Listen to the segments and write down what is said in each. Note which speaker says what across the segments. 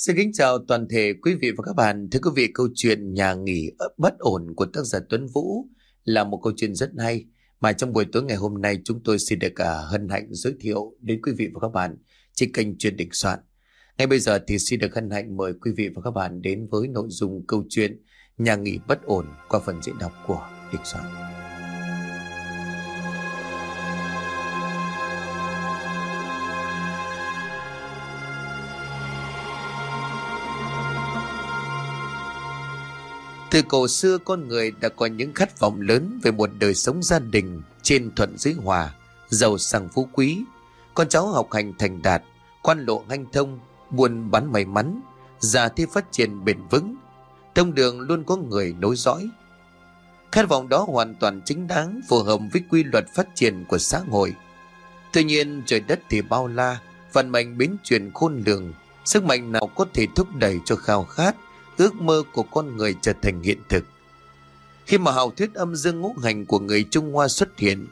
Speaker 1: Xin kính chào toàn thể quý vị và các bạn. Thưa quý vị, câu chuyện nhà nghỉ bất ổn của tác giả Tuấn Vũ là một câu chuyện rất hay mà trong buổi tối ngày hôm nay chúng tôi xin được à, hân hạnh giới thiệu đến quý vị và các bạn trên kênh truyền định soạn. Ngay bây giờ thì xin được hân hạnh mời quý vị và các bạn đến với nội dung câu chuyện nhà nghỉ bất ổn qua phần diễn đọc của định soạn. Từ cổ xưa con người đã có những khát vọng lớn về một đời sống gia đình trên thuận dưới hòa, giàu sang phú quý. Con cháu học hành thành đạt, quan lộ hanh thông, buôn bán may mắn, già thi phát triển bền vững. Thông đường luôn có người nối dõi. Khát vọng đó hoàn toàn chính đáng, phù hợp với quy luật phát triển của xã hội. Tuy nhiên trời đất thì bao la, vận mệnh biến chuyển khôn lường, sức mạnh nào có thể thúc đẩy cho khao khát ước mơ của con người trở thành hiện thực. Khi mà hào thuyết âm dương ngũ hành của người Trung Hoa xuất hiện,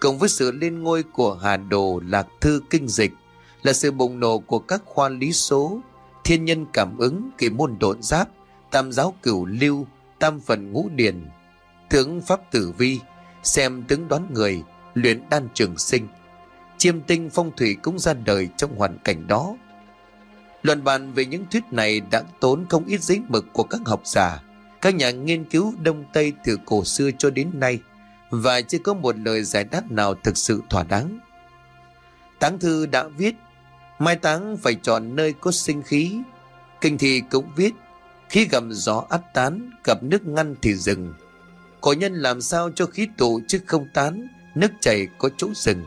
Speaker 1: cộng với sự lên ngôi của Hà Đồ, Lạc Thư, Kinh Dịch, là sự bùng nổ của các khoa lý số, thiên nhân cảm ứng, kỳ môn độn giáp, tam giáo cửu lưu, tam phần ngũ điển, tướng pháp tử vi, xem tướng đoán người, luyện đan trường sinh. Chiêm tinh phong thủy cũng ra đời trong hoàn cảnh đó. Luận bàn về những thuyết này đã tốn không ít giấy mực của các học giả, các nhà nghiên cứu Đông Tây từ cổ xưa cho đến nay và chưa có một lời giải đáp nào thực sự thỏa đáng. Táng thư đã viết, mai táng phải chọn nơi có sinh khí. Kinh thi cũng viết, khi gầm gió át tán, gặp nước ngăn thì dừng. Cổ nhân làm sao cho khí tụ chứ không tán, nước chảy có chỗ dừng.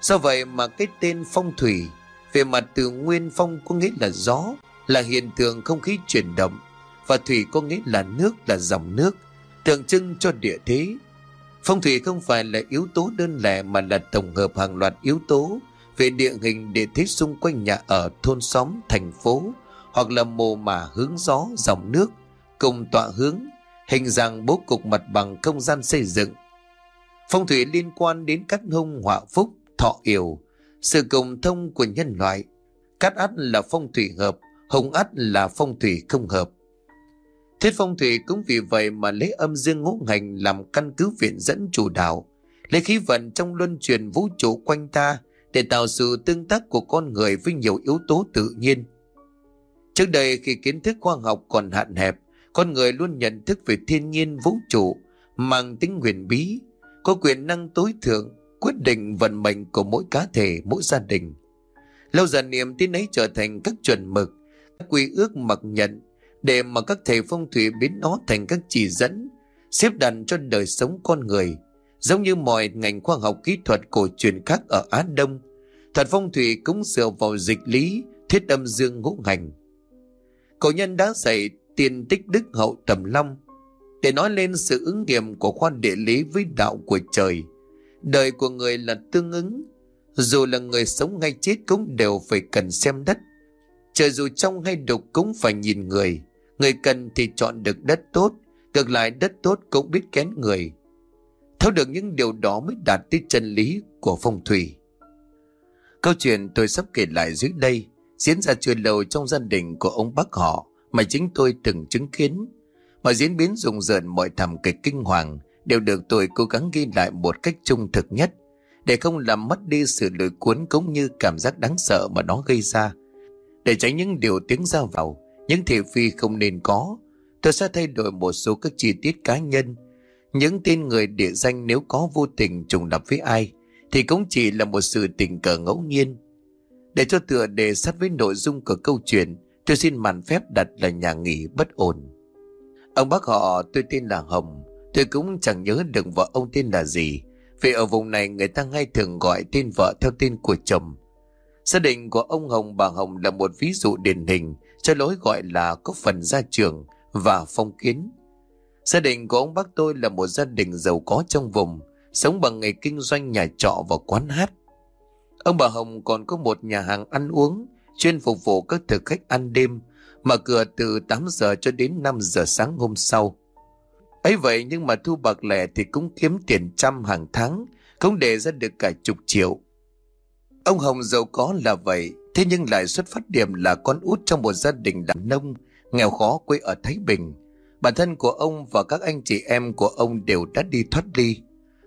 Speaker 1: Do vậy mà cái tên phong thủy về mặt từ nguyên phong có nghĩa là gió, là hiện tượng không khí chuyển động, và thủy có nghĩa là nước là dòng nước, tượng trưng cho địa thế. Phong thủy không phải là yếu tố đơn lẻ mà là tổng hợp hàng loạt yếu tố về địa hình địa thế xung quanh nhà ở thôn xóm, thành phố, hoặc là mồ mả hướng gió, dòng nước, cùng tọa hướng, hình dạng bố cục mặt bằng không gian xây dựng. Phong thủy liên quan đến các hung họa phúc, thọ yểu, sự cộng thông của nhân loại. Cát ắt là phong thủy hợp, hồng ắt là phong thủy không hợp. Thiết phong thủy cũng vì vậy mà lấy âm dương ngũ hành làm căn cứ viện dẫn chủ đạo, lấy khí vận trong luân truyền vũ trụ quanh ta để tạo sự tương tác của con người với nhiều yếu tố tự nhiên. Trước đây khi kiến thức khoa học còn hạn hẹp, con người luôn nhận thức về thiên nhiên vũ trụ, mang tính huyền bí, có quyền năng tối thượng quyết định vận mệnh của mỗi cá thể, mỗi gia đình. Lâu dần niềm tin ấy trở thành các chuẩn mực, các quy ước mặc nhận, để mà các thầy phong thủy biến nó thành các chỉ dẫn, xếp đặt cho đời sống con người, giống như mọi ngành khoa học kỹ thuật cổ truyền khác ở Á Đông. Thuật phong thủy cũng dựa vào dịch lý, thiết âm dương ngũ hành. Cổ nhân đã dạy tiền tích đức hậu tầm long, để nói lên sự ứng nghiệm của khoa địa lý với đạo của trời, Đời của người là tương ứng. Dù là người sống hay chết cũng đều phải cần xem đất. Trời dù trong hay đục cũng phải nhìn người. Người cần thì chọn được đất tốt, Ngược lại đất tốt cũng biết kén người. Thấu được những điều đó mới đạt tới chân lý của phong thủy. Câu chuyện tôi sắp kể lại dưới đây Diễn ra chưa lâu trong gia đình của ông bác họ Mà chính tôi từng chứng kiến. Mà diễn biến rùng rợn, mọi thảm kịch kinh hoàng đều được tôi cố gắng ghi lại một cách trung thực nhất để không làm mất đi sự lôi cuốn cũng như cảm giác đáng sợ mà nó gây ra. Để tránh những điều tiếng ra vào, những thị phi không nên có, tôi sẽ thay đổi một số các chi tiết cá nhân. Những tên người địa danh nếu có vô tình trùng lập với ai, thì cũng chỉ là một sự tình cờ ngẫu nhiên. Để cho tựa đề sát với nội dung của câu chuyện, tôi xin màn phép đặt là nhà nghỉ bất ổn. Ông bác họ tôi tên là Hồng, Tôi cũng chẳng nhớ được vợ ông tên là gì. Vì ở vùng này người ta hay thường gọi tên vợ theo tên của chồng. Gia đình của ông Hồng bà Hồng là một ví dụ điển hình Cho lối gọi là có phần gia trưởng và phong kiến. Gia đình của ông bác tôi là một gia đình giàu có trong vùng, Sống bằng nghề kinh doanh nhà trọ và quán hát. Ông bà Hồng còn có một nhà hàng ăn uống, Chuyên phục vụ các thực khách ăn đêm, Mở cửa từ 8 giờ cho đến 5 giờ sáng hôm sau ấy vậy nhưng mà thu bạc lẻ thì cũng kiếm tiền trăm hàng tháng, không để ra được cả chục triệu. Ông Hồng giàu có là vậy, thế nhưng lại xuất phát điểm là con út trong một gia đình đàn nông, nghèo khó quê ở Thái Bình. Bản thân của ông và các anh chị em của ông đều đã đi thoát ly.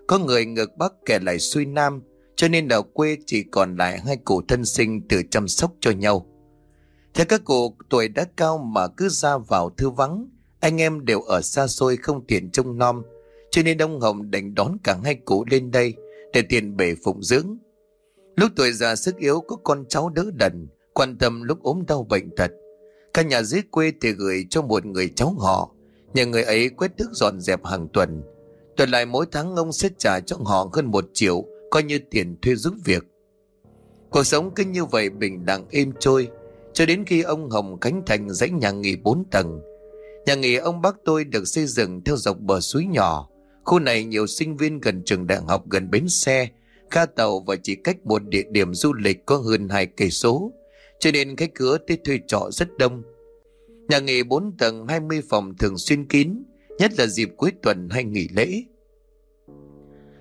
Speaker 1: Có người ngược Bắc kẻ lại xuôi Nam, cho nên ở quê chỉ còn lại hai cụ thân sinh tự chăm sóc cho nhau. Theo các cụ tuổi đã cao mà cứ ra vào thư vắng, anh em đều ở xa xôi không tiện trông nom, cho nên ông Hồng đành đón cả hai cụ lên đây để tiền bể phụng dưỡng. Lúc tuổi già sức yếu có con cháu đỡ đần, quan tâm lúc ốm đau bệnh tật. Các nhà dưới quê thì gửi cho một người cháu họ, nhờ người ấy quét thức dọn dẹp hàng tuần. Tuần lại mỗi tháng ông sẽ trả cho họ hơn một triệu, coi như tiền thuê giúp việc. Cuộc sống cứ như vậy bình đẳng êm trôi, cho đến khi ông Hồng cánh thành dãy nhà nghỉ bốn tầng. Nhà nghỉ ông bác tôi được xây dựng theo dọc bờ suối nhỏ. Khu này nhiều sinh viên gần trường đại học gần bến xe, ga tàu và chỉ cách một địa điểm du lịch có hơn hai cây số, cho nên khách cửa tới thuê trọ rất đông. Nhà nghỉ 4 tầng 20 phòng thường xuyên kín, nhất là dịp cuối tuần hay nghỉ lễ.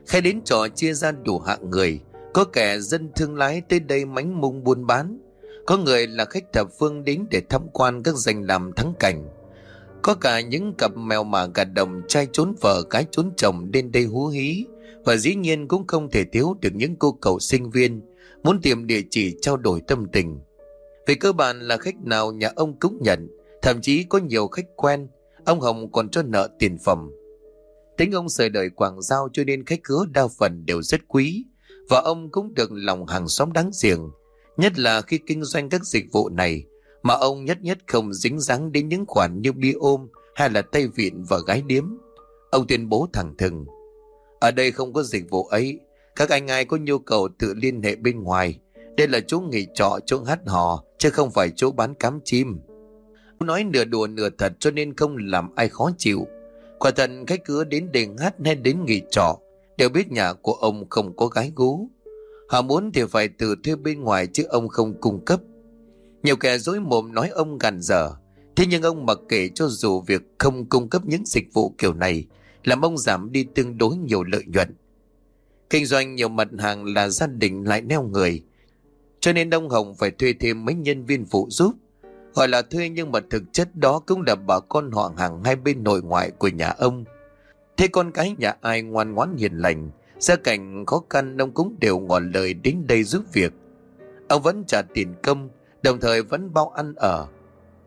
Speaker 1: Khách đến trọ chia ra đủ hạng người, có kẻ dân thương lái tới đây mánh mung buôn bán, có người là khách thập phương đến để tham quan các danh làm thắng cảnh. Có cả những cặp mèo mà gạt đồng trai trốn vợ cái trốn chồng đến đây hú hí. Và dĩ nhiên cũng không thể thiếu được những cô cậu sinh viên muốn tìm địa chỉ trao đổi tâm tình. Về cơ bản là khách nào nhà ông cũng nhận, thậm chí có nhiều khách quen, ông Hồng còn cho nợ tiền phẩm. Tính ông sợi đời quảng giao cho nên khách khứa đa phần đều rất quý, và ông cũng được lòng hàng xóm đáng giềng, nhất là khi kinh doanh các dịch vụ này, mà ông nhất nhất không dính dáng đến những khoản như bia ôm hay là tay vịn và gái điếm. Ông tuyên bố thẳng thừng. Ở đây không có dịch vụ ấy, các anh ai có nhu cầu tự liên hệ bên ngoài. Đây là chỗ nghỉ trọ, chỗ hát hò, chứ không phải chỗ bán cám chim. Ông nói nửa đùa nửa thật cho nên không làm ai khó chịu. Quả thật khách cứ đến đền hát hay đến nghỉ trọ, đều biết nhà của ông không có gái gú. Họ muốn thì phải tự thuê bên ngoài chứ ông không cung cấp. Nhiều kẻ dối mồm nói ông gàn dở. Thế nhưng ông mặc kệ cho dù việc không cung cấp những dịch vụ kiểu này làm ông giảm đi tương đối nhiều lợi nhuận. Kinh doanh nhiều mặt hàng là gia đình lại neo người. Cho nên ông Hồng phải thuê thêm mấy nhân viên phụ giúp. Gọi là thuê nhưng mà thực chất đó cũng là bà con họ hàng hai bên nội ngoại của nhà ông. Thế con cái nhà ai ngoan ngoãn hiền lành, gia cảnh khó khăn ông cũng đều ngỏ lời đến đây giúp việc. Ông vẫn trả tiền công, đồng thời vẫn bao ăn ở.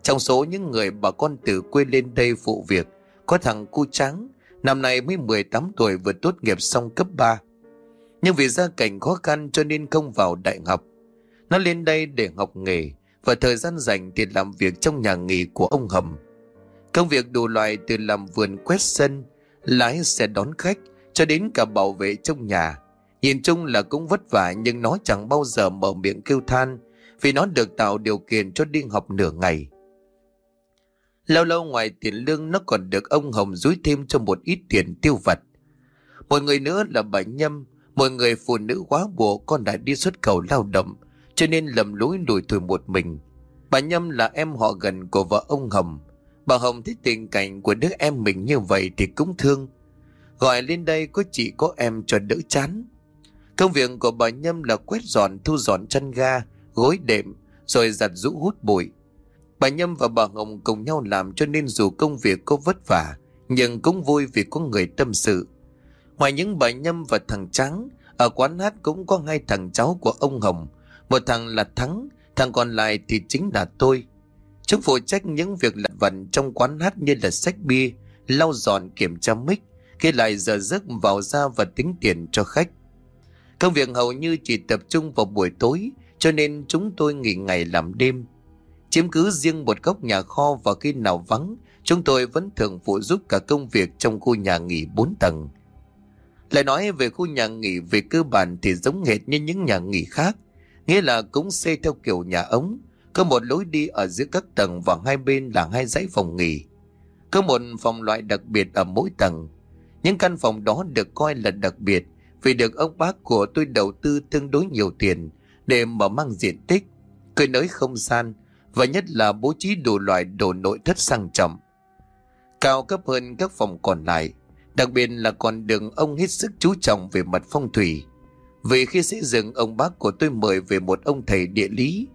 Speaker 1: Trong số những người bà con từ quê lên đây phụ việc, có thằng cu trắng, năm nay mới 18 tuổi vừa tốt nghiệp xong cấp 3. Nhưng vì gia cảnh khó khăn cho nên không vào đại học. Nó lên đây để học nghề và thời gian dành thì làm việc trong nhà nghỉ của ông Hầm. Công việc đủ loại từ làm vườn quét sân, lái xe đón khách cho đến cả bảo vệ trong nhà. Nhìn chung là cũng vất vả nhưng nó chẳng bao giờ mở miệng kêu than vì nó được tạo điều kiện cho đi học nửa ngày. Lâu lâu ngoài tiền lương nó còn được ông Hồng dúi thêm cho một ít tiền tiêu vặt. Một người nữa là bà Nhâm, một người phụ nữ quá bộ con đã đi xuất khẩu lao động, cho nên lầm lối lùi thủi một mình. Bà Nhâm là em họ gần của vợ ông Hồng. Bà Hồng thấy tình cảnh của đứa em mình như vậy thì cũng thương. Gọi lên đây có chị có em cho đỡ chán. Công việc của bà Nhâm là quét dọn thu dọn chân ga, gối đệm, rồi giặt rũ hút bụi. Bà Nhâm và bà Hồng cùng nhau làm cho nên dù công việc có vất vả, nhưng cũng vui vì có người tâm sự. Ngoài những bà Nhâm và thằng Trắng, ở quán hát cũng có hai thằng cháu của ông Hồng. Một thằng là Thắng, thằng còn lại thì chính là tôi. Chúng phụ trách những việc lặt vặt trong quán hát như là sách bia, lau dọn kiểm tra mic, khi lại giờ giấc vào ra và tính tiền cho khách. Công việc hầu như chỉ tập trung vào buổi tối, cho nên chúng tôi nghỉ ngày làm đêm. Chiếm cứ riêng một góc nhà kho và khi nào vắng, chúng tôi vẫn thường phụ giúp cả công việc trong khu nhà nghỉ 4 tầng. Lại nói về khu nhà nghỉ về cơ bản thì giống hệt như những nhà nghỉ khác, nghĩa là cũng xây theo kiểu nhà ống, có một lối đi ở giữa các tầng và hai bên là hai dãy phòng nghỉ. Có một phòng loại đặc biệt ở mỗi tầng. Những căn phòng đó được coi là đặc biệt vì được ông bác của tôi đầu tư tương đối nhiều tiền để mở mang diện tích, cơi nới không gian và nhất là bố trí đủ loại đồ nội thất sang trọng. Cao cấp hơn các phòng còn lại, đặc biệt là con đường ông hết sức chú trọng về mặt phong thủy. Vì khi xây dựng ông bác của tôi mời về một ông thầy địa lý.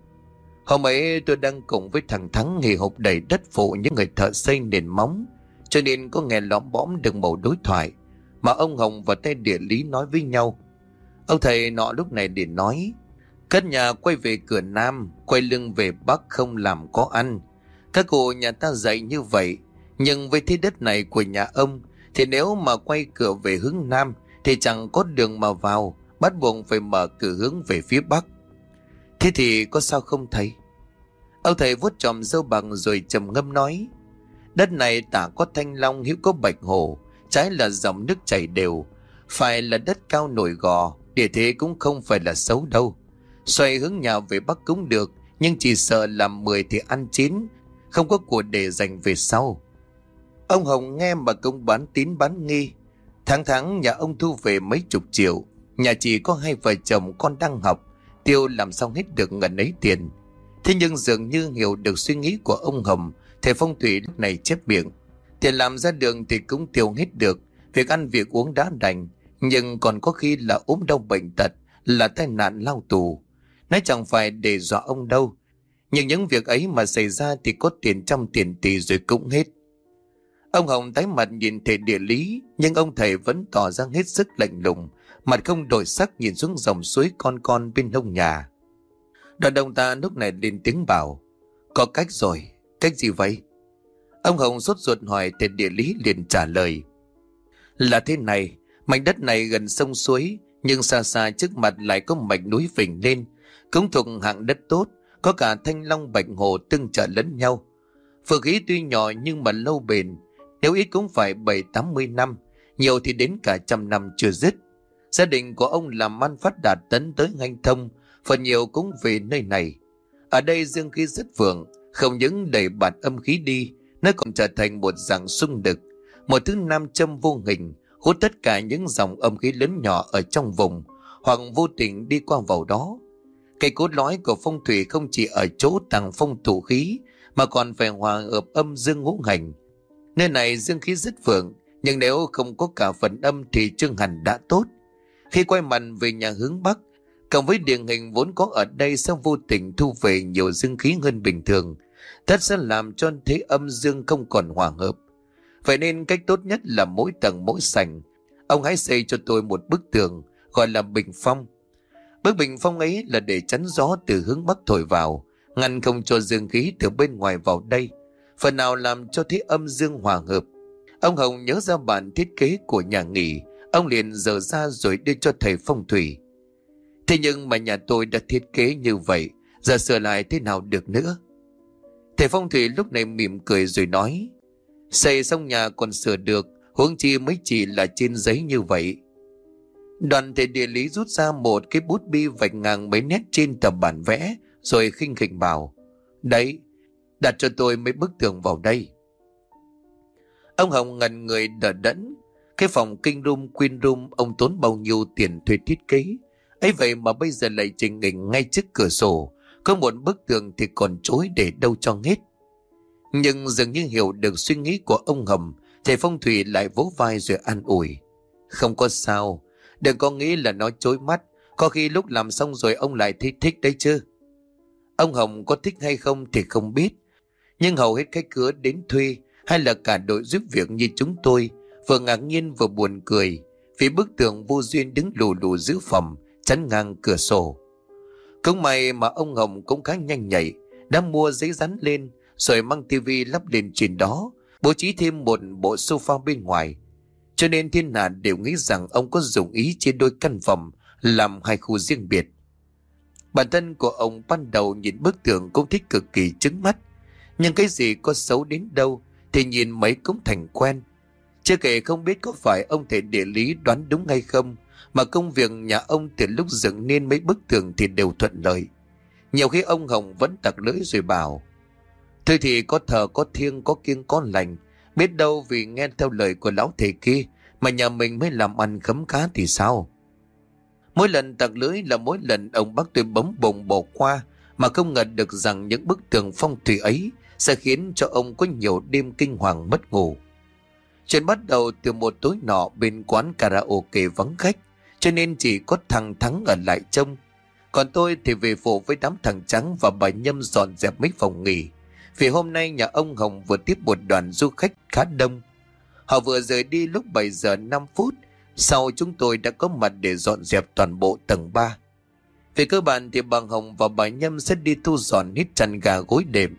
Speaker 1: Hôm ấy tôi đang cùng với thằng Thắng nghề hộp đầy đất phụ những người thợ xây nền móng. Cho nên có nghe lõm bõm được mẫu đối thoại mà ông Hồng và tay địa lý nói với nhau. Ông thầy nọ lúc này để nói Cất nhà quay về cửa Nam, Quay lưng về Bắc không làm có ăn. Các cụ nhà ta dạy như vậy, Nhưng với thế đất này của nhà ông, Thì nếu mà quay cửa về hướng Nam, Thì chẳng có đường mà vào, Bắt buộc phải mở cửa hướng về phía Bắc. Thế thì có sao không thầy? Ông thầy vuốt tròm dâu bằng rồi trầm ngâm nói, Đất này tả có thanh long hữu có bạch hồ Trái là dòng nước chảy đều. Phải là đất cao nổi gò, Địa thế cũng không phải là xấu đâu. Xoay hướng nhà về Bắc cũng được, Nhưng chỉ sợ làm 10 thì ăn chín, Không có của để dành về sau. Ông Hồng nghe mà cũng bán tín bán nghi. Tháng tháng nhà ông thu về mấy chục triệu, Nhà chỉ có hai vợ chồng con đang học, Tiêu làm xong hết được ngần ấy tiền. Thế nhưng dường như hiểu được suy nghĩ của ông Hồng, Thầy phong thủy lúc này chép miệng. Tiền làm ra đường thì cũng tiêu hết được, Việc ăn việc uống đã đành, Nhưng còn có khi là ốm đau bệnh tật, Là tai nạn lao tù. Nói chẳng phải để dọa ông đâu. Nhưng những việc ấy mà xảy ra Thì có tiền trăm tiền tỷ rồi cũng hết. Ông Hồng tái mặt nhìn thầy địa lý, Nhưng ông thầy vẫn tỏ ra hết sức lạnh lùng, Mặt không đổi sắc nhìn xuống dòng suối con con bên hông nhà. Đoàn đồng ta lúc này lên tiếng bảo, Có cách rồi, Cách gì vậy? Ông Hồng sốt ruột hỏi thầy địa lý liền trả lời, Là thế này, Mảnh đất này gần sông suối, Nhưng xa xa trước mặt lại có mảnh núi phình lên cũng thuộc hạng đất tốt, Có cả thanh long bạch hồ tương trợ lẫn nhau. Phượng khí tuy nhỏ nhưng mà lâu bền, Nếu ít cũng phải bảy tám mươi năm, Nhiều thì đến cả trăm năm chưa dứt. Gia đình của ông làm ăn phát đạt tấn tới ngành thông, Phần nhiều cũng về nơi này. Ở đây dương khí rất vượng, Không những đẩy bạt âm khí đi, Nó còn trở thành một dạng sung đực, Một thứ nam châm vô hình, Hút tất cả những dòng âm khí lớn nhỏ Ở trong vùng, Hoặc vô tình đi qua vào đó. Cây cốt lõi của phong thủy không chỉ ở chỗ tàng phong thủ khí, Mà còn phải hòa hợp âm dương ngũ hành. Nơi này dương khí rất vượng, Nhưng nếu không có cả phần âm Thì trương hành đã tốt. Khi quay mặt về nhà hướng Bắc, Cộng với địa hình vốn có ở đây sẽ vô tình thu về nhiều dương khí hơn bình thường, Tất sẽ làm cho thế âm dương không còn hòa hợp. Vậy nên cách tốt nhất là mỗi tầng mỗi sảnh, Ông hãy xây cho tôi một bức tường, Gọi là bình phong. Bức bình phong ấy là để chắn gió từ hướng bắc thổi vào, Ngăn không cho dương khí từ bên ngoài vào đây. Phần nào làm cho thế âm dương hòa hợp. Ông Hồng nhớ ra bản thiết kế của nhà nghỉ, Ông liền dở ra rồi đưa cho thầy phong thủy. Thế nhưng mà nhà tôi đã thiết kế như vậy, Giờ sửa lại thế nào được nữa? Thầy phong thủy lúc này mỉm cười rồi nói, Xây xong nhà còn sửa được, Huống chi mới chỉ là trên giấy như vậy. Đoàn thể địa lý rút ra một cái bút bi vạch ngang mấy nét trên tờ bản vẽ, Rồi khinh khỉnh bảo, Đấy, Đặt cho tôi mấy bức tường vào đây. Ông Hồng ngần người đỡ đẫn, Cái phòng kinh room, queen room, Ông tốn bao nhiêu tiền thuê thiết kế? Ấy vậy mà bây giờ lại trình hình ngay trước cửa sổ, Có một bức tường thì còn chối để đâu cho hết Nhưng dường như hiểu được suy nghĩ của ông Hồng, Thầy phong thủy lại vỗ vai rồi an ủi, Không có sao Đừng có nghĩ là nó chối mắt. Có khi lúc làm xong rồi ông lại thấy thích đấy chứ. Ông Hồng có thích hay không thì không biết. Nhưng hầu hết khách cửa đến thuê Hay là cả đội giúp việc như chúng tôi Vừa ngạc nhiên vừa buồn cười Vì bức tường vô duyên đứng lù lù giữ phòng, Chắn ngang cửa sổ. Cũng may mà ông Hồng cũng khá nhanh nhạy, Đã mua giấy rắn lên, Rồi mang tivi lắp lên trên đó, Bố trí thêm một bộ sofa bên ngoài cho nên thiên hạ đều nghĩ rằng ông có dụng ý chia đôi căn phòng, làm hai khu riêng biệt. Bản thân của ông ban đầu nhìn bức tường cũng thích cực kỳ trứng mắt. Nhưng cái gì có xấu đến đâu, thì nhìn mấy cũng thành quen. Chưa kể không biết có phải ông thể địa lý đoán đúng hay không, mà công việc nhà ông từ lúc dựng nên mấy bức tường thì đều thuận lợi. Nhiều khi ông Hồng vẫn tặc lưỡi rồi bảo, Thôi thì có thờ, có thiêng, có kiêng, có lành, Biết đâu vì nghe theo lời của lão thầy kia mà nhà mình mới làm ăn khấm cá thì sao? Mỗi lần tặc lưới là mỗi lần ông bác tôi bấm bồng bỏ qua mà không ngờ được rằng những bức tường phong thủy ấy sẽ khiến cho ông có nhiều đêm kinh hoàng mất ngủ. Chuyện bắt đầu từ một tối nọ bên quán karaoke vắng khách, cho nên chỉ có thằng Thắng ở lại trông. Còn tôi thì về phụ với đám thằng Trắng và bà Nhâm dọn dẹp mấy phòng nghỉ. Vì hôm nay nhà ông Hồng vừa tiếp một đoàn du khách khá đông. Họ vừa rời đi lúc 7 giờ 5 phút. Sau chúng tôi đã có mặt để dọn dẹp toàn bộ tầng 3. Về cơ bản thì bà Hồng và bà Nhâm sẽ đi thu dọn hết chăn gà gối đệm.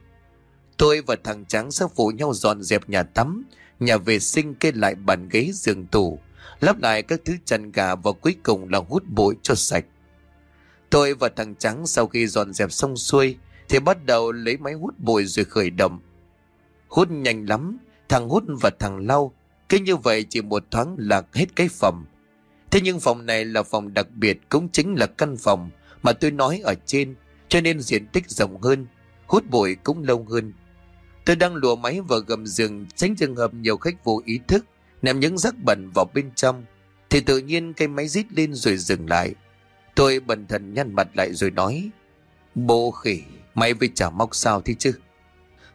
Speaker 1: Tôi và thằng Trắng sẽ phụ nhau dọn dẹp nhà tắm, nhà vệ sinh kê lại bàn ghế giường tủ, lắp lại các thứ chăn gà và cuối cùng là hút bụi cho sạch. Tôi và thằng Trắng sau khi dọn dẹp xong xuôi thì bắt đầu lấy máy hút bụi rồi khởi động. Hút nhanh lắm, thằng hút và thằng lau, cứ như vậy chỉ một thoáng lạc hết cái phòng. Thế nhưng phòng này là phòng đặc biệt cũng chính là căn phòng mà tôi nói ở trên, cho nên diện tích rộng hơn, hút bụi cũng lâu hơn. Tôi đang lùa máy vào gầm giường tránh trường hợp nhiều khách vô ý thức ném những rác bẩn vào bên trong thì tự nhiên cây máy rít lên rồi dừng lại. Tôi bần thần nhăn mặt lại rồi nói Bố khỉ, mày với chả móc sao thế chứ?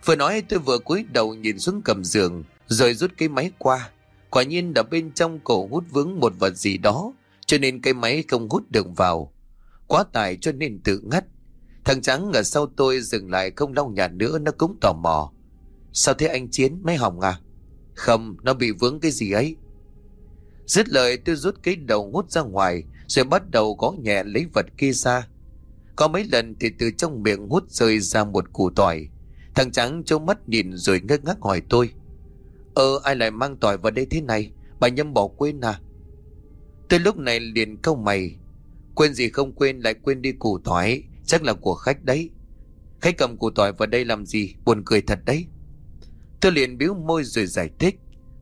Speaker 1: Vừa nói tôi vừa cúi đầu nhìn xuống cầm giường rồi rút cái máy qua. Quả nhiên đã bên trong cổ hút vướng một vật gì đó cho nên cái máy không hút được vào. Quá tải cho nên tự ngắt. Thằng trắng ở sau tôi dừng lại không lau nhà nữa nó cũng tò mò. Sao thế anh Chiến máy hỏng à? Không, nó bị vướng cái gì ấy. Dứt lời tôi rút cái đầu hút ra ngoài rồi bắt đầu gõ nhẹ lấy vật kia ra. Có mấy lần thì từ trong miệng hút rơi ra một củ tỏi. Thằng trắng trông mắt nhìn rồi ngơ ngác hỏi tôi. Ờ ai lại mang tỏi vào đây thế này? Bà Nhâm bỏ quên à? Tôi lúc này liền câu mày. Quên gì không quên lại quên đi củ tỏi. Chắc là của khách đấy. Khách cầm củ tỏi vào đây làm gì? Buồn cười thật đấy. Tôi liền biếu môi rồi giải thích.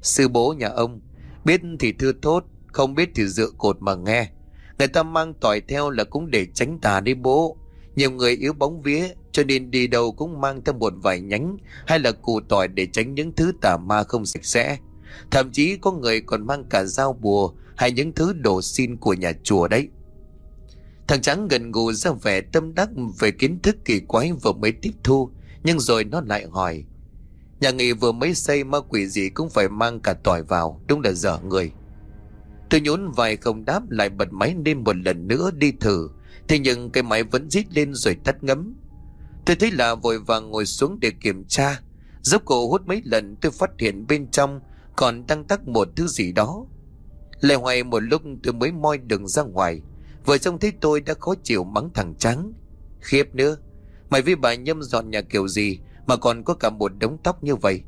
Speaker 1: Sư bố nhà ông, biết thì thưa thốt, không biết thì dựa cột mà nghe. Người ta mang tỏi theo là cũng để tránh tà đi bố. Nhiều người yếu bóng vía cho nên đi đâu cũng mang theo một vài nhánh hay là củ tỏi để tránh những thứ tà ma không sạch sẽ. Thậm chí có người còn mang cả dao bùa hay những thứ đồ xin của nhà chùa đấy. Thằng trắng gần gù ra vẻ tâm đắc về kiến thức kỳ quái vừa mới tiếp thu, nhưng rồi nó lại hỏi. Nhà nghỉ vừa mới xây ma quỷ gì cũng phải mang cả tỏi vào, đúng là dở người. Tôi nhún vài không đáp lại bật máy lên một lần nữa đi thử, thế nhưng cái máy vẫn rít lên rồi tắt ngấm. Tôi thấy là vội vàng ngồi xuống để kiểm tra, dốc cổ hút mấy lần tôi phát hiện bên trong còn đang tắc một thứ gì đó. Lệ hoài một lúc tôi mới moi đường ra ngoài, vừa trông thấy tôi đã khó chịu mắng thằng trắng. Khiếp nữa, mày với bà nhâm dọn nhà kiểu gì mà còn có cả một đống tóc như vậy?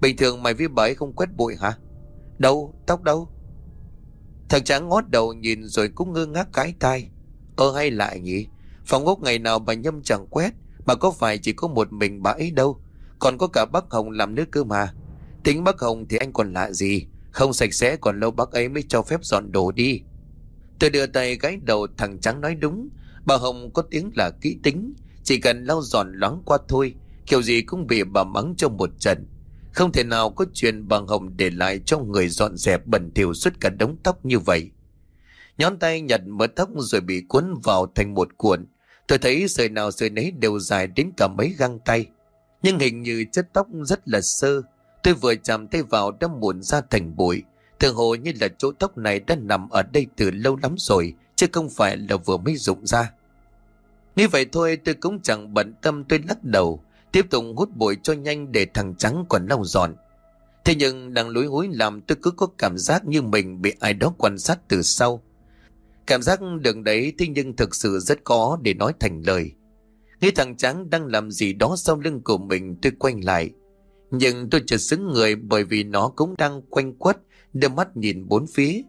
Speaker 1: Bình thường mày với bà ấy không quét bụi hả? Đâu tóc đâu? Thằng trắng ngót đầu nhìn rồi cũng ngơ ngác cái tai. Ơ hay lại nhỉ? Phòng ốc ngày nào bà Nhâm chẳng quét mà có phải chỉ có một mình bà ấy đâu. Còn có cả bác Hồng làm nước cơ mà. Tính bác Hồng thì anh còn lạ gì? Không sạch sẽ còn lâu bác ấy mới cho phép dọn đồ đi. Tôi đưa tay gái đầu thằng trắng nói đúng. Bà Hồng có tiếng là kỹ tính. Chỉ cần lau dọn loáng qua thôi, Kiểu gì cũng bị bà mắng trong một trận. Không thể nào có chuyện bà Hồng để lại cho người dọn dẹp bẩn thỉu suốt cả đống tóc như vậy. Nhón tay nhặt mớ tóc rồi bị cuốn vào thành một cuộn. Tôi thấy sợi nào sợi nấy đều dài đến cả mấy găng tay Nhưng hình như chất tóc rất là sơ Tôi vừa chạm tay vào đã muộn ra thành bụi Thường hồ như là chỗ tóc này đã nằm ở đây từ lâu lắm rồi, Chứ không phải là vừa mới rụng ra Như vậy thôi, tôi cũng chẳng bận tâm, tôi lắc đầu, Tiếp tục hút bụi cho nhanh để thằng trắng còn lau dọn. Thế nhưng đang lối hối làm tôi cứ có cảm giác như mình bị ai đó quan sát từ sau. Cảm giác đường đấy thế nhưng thực sự rất khó để nói thành lời. Nghĩ thằng trắng đang làm gì đó sau lưng của mình tôi quay lại. Nhưng tôi chợt xứng người bởi vì nó cũng đang quanh quất, đưa mắt nhìn bốn phía.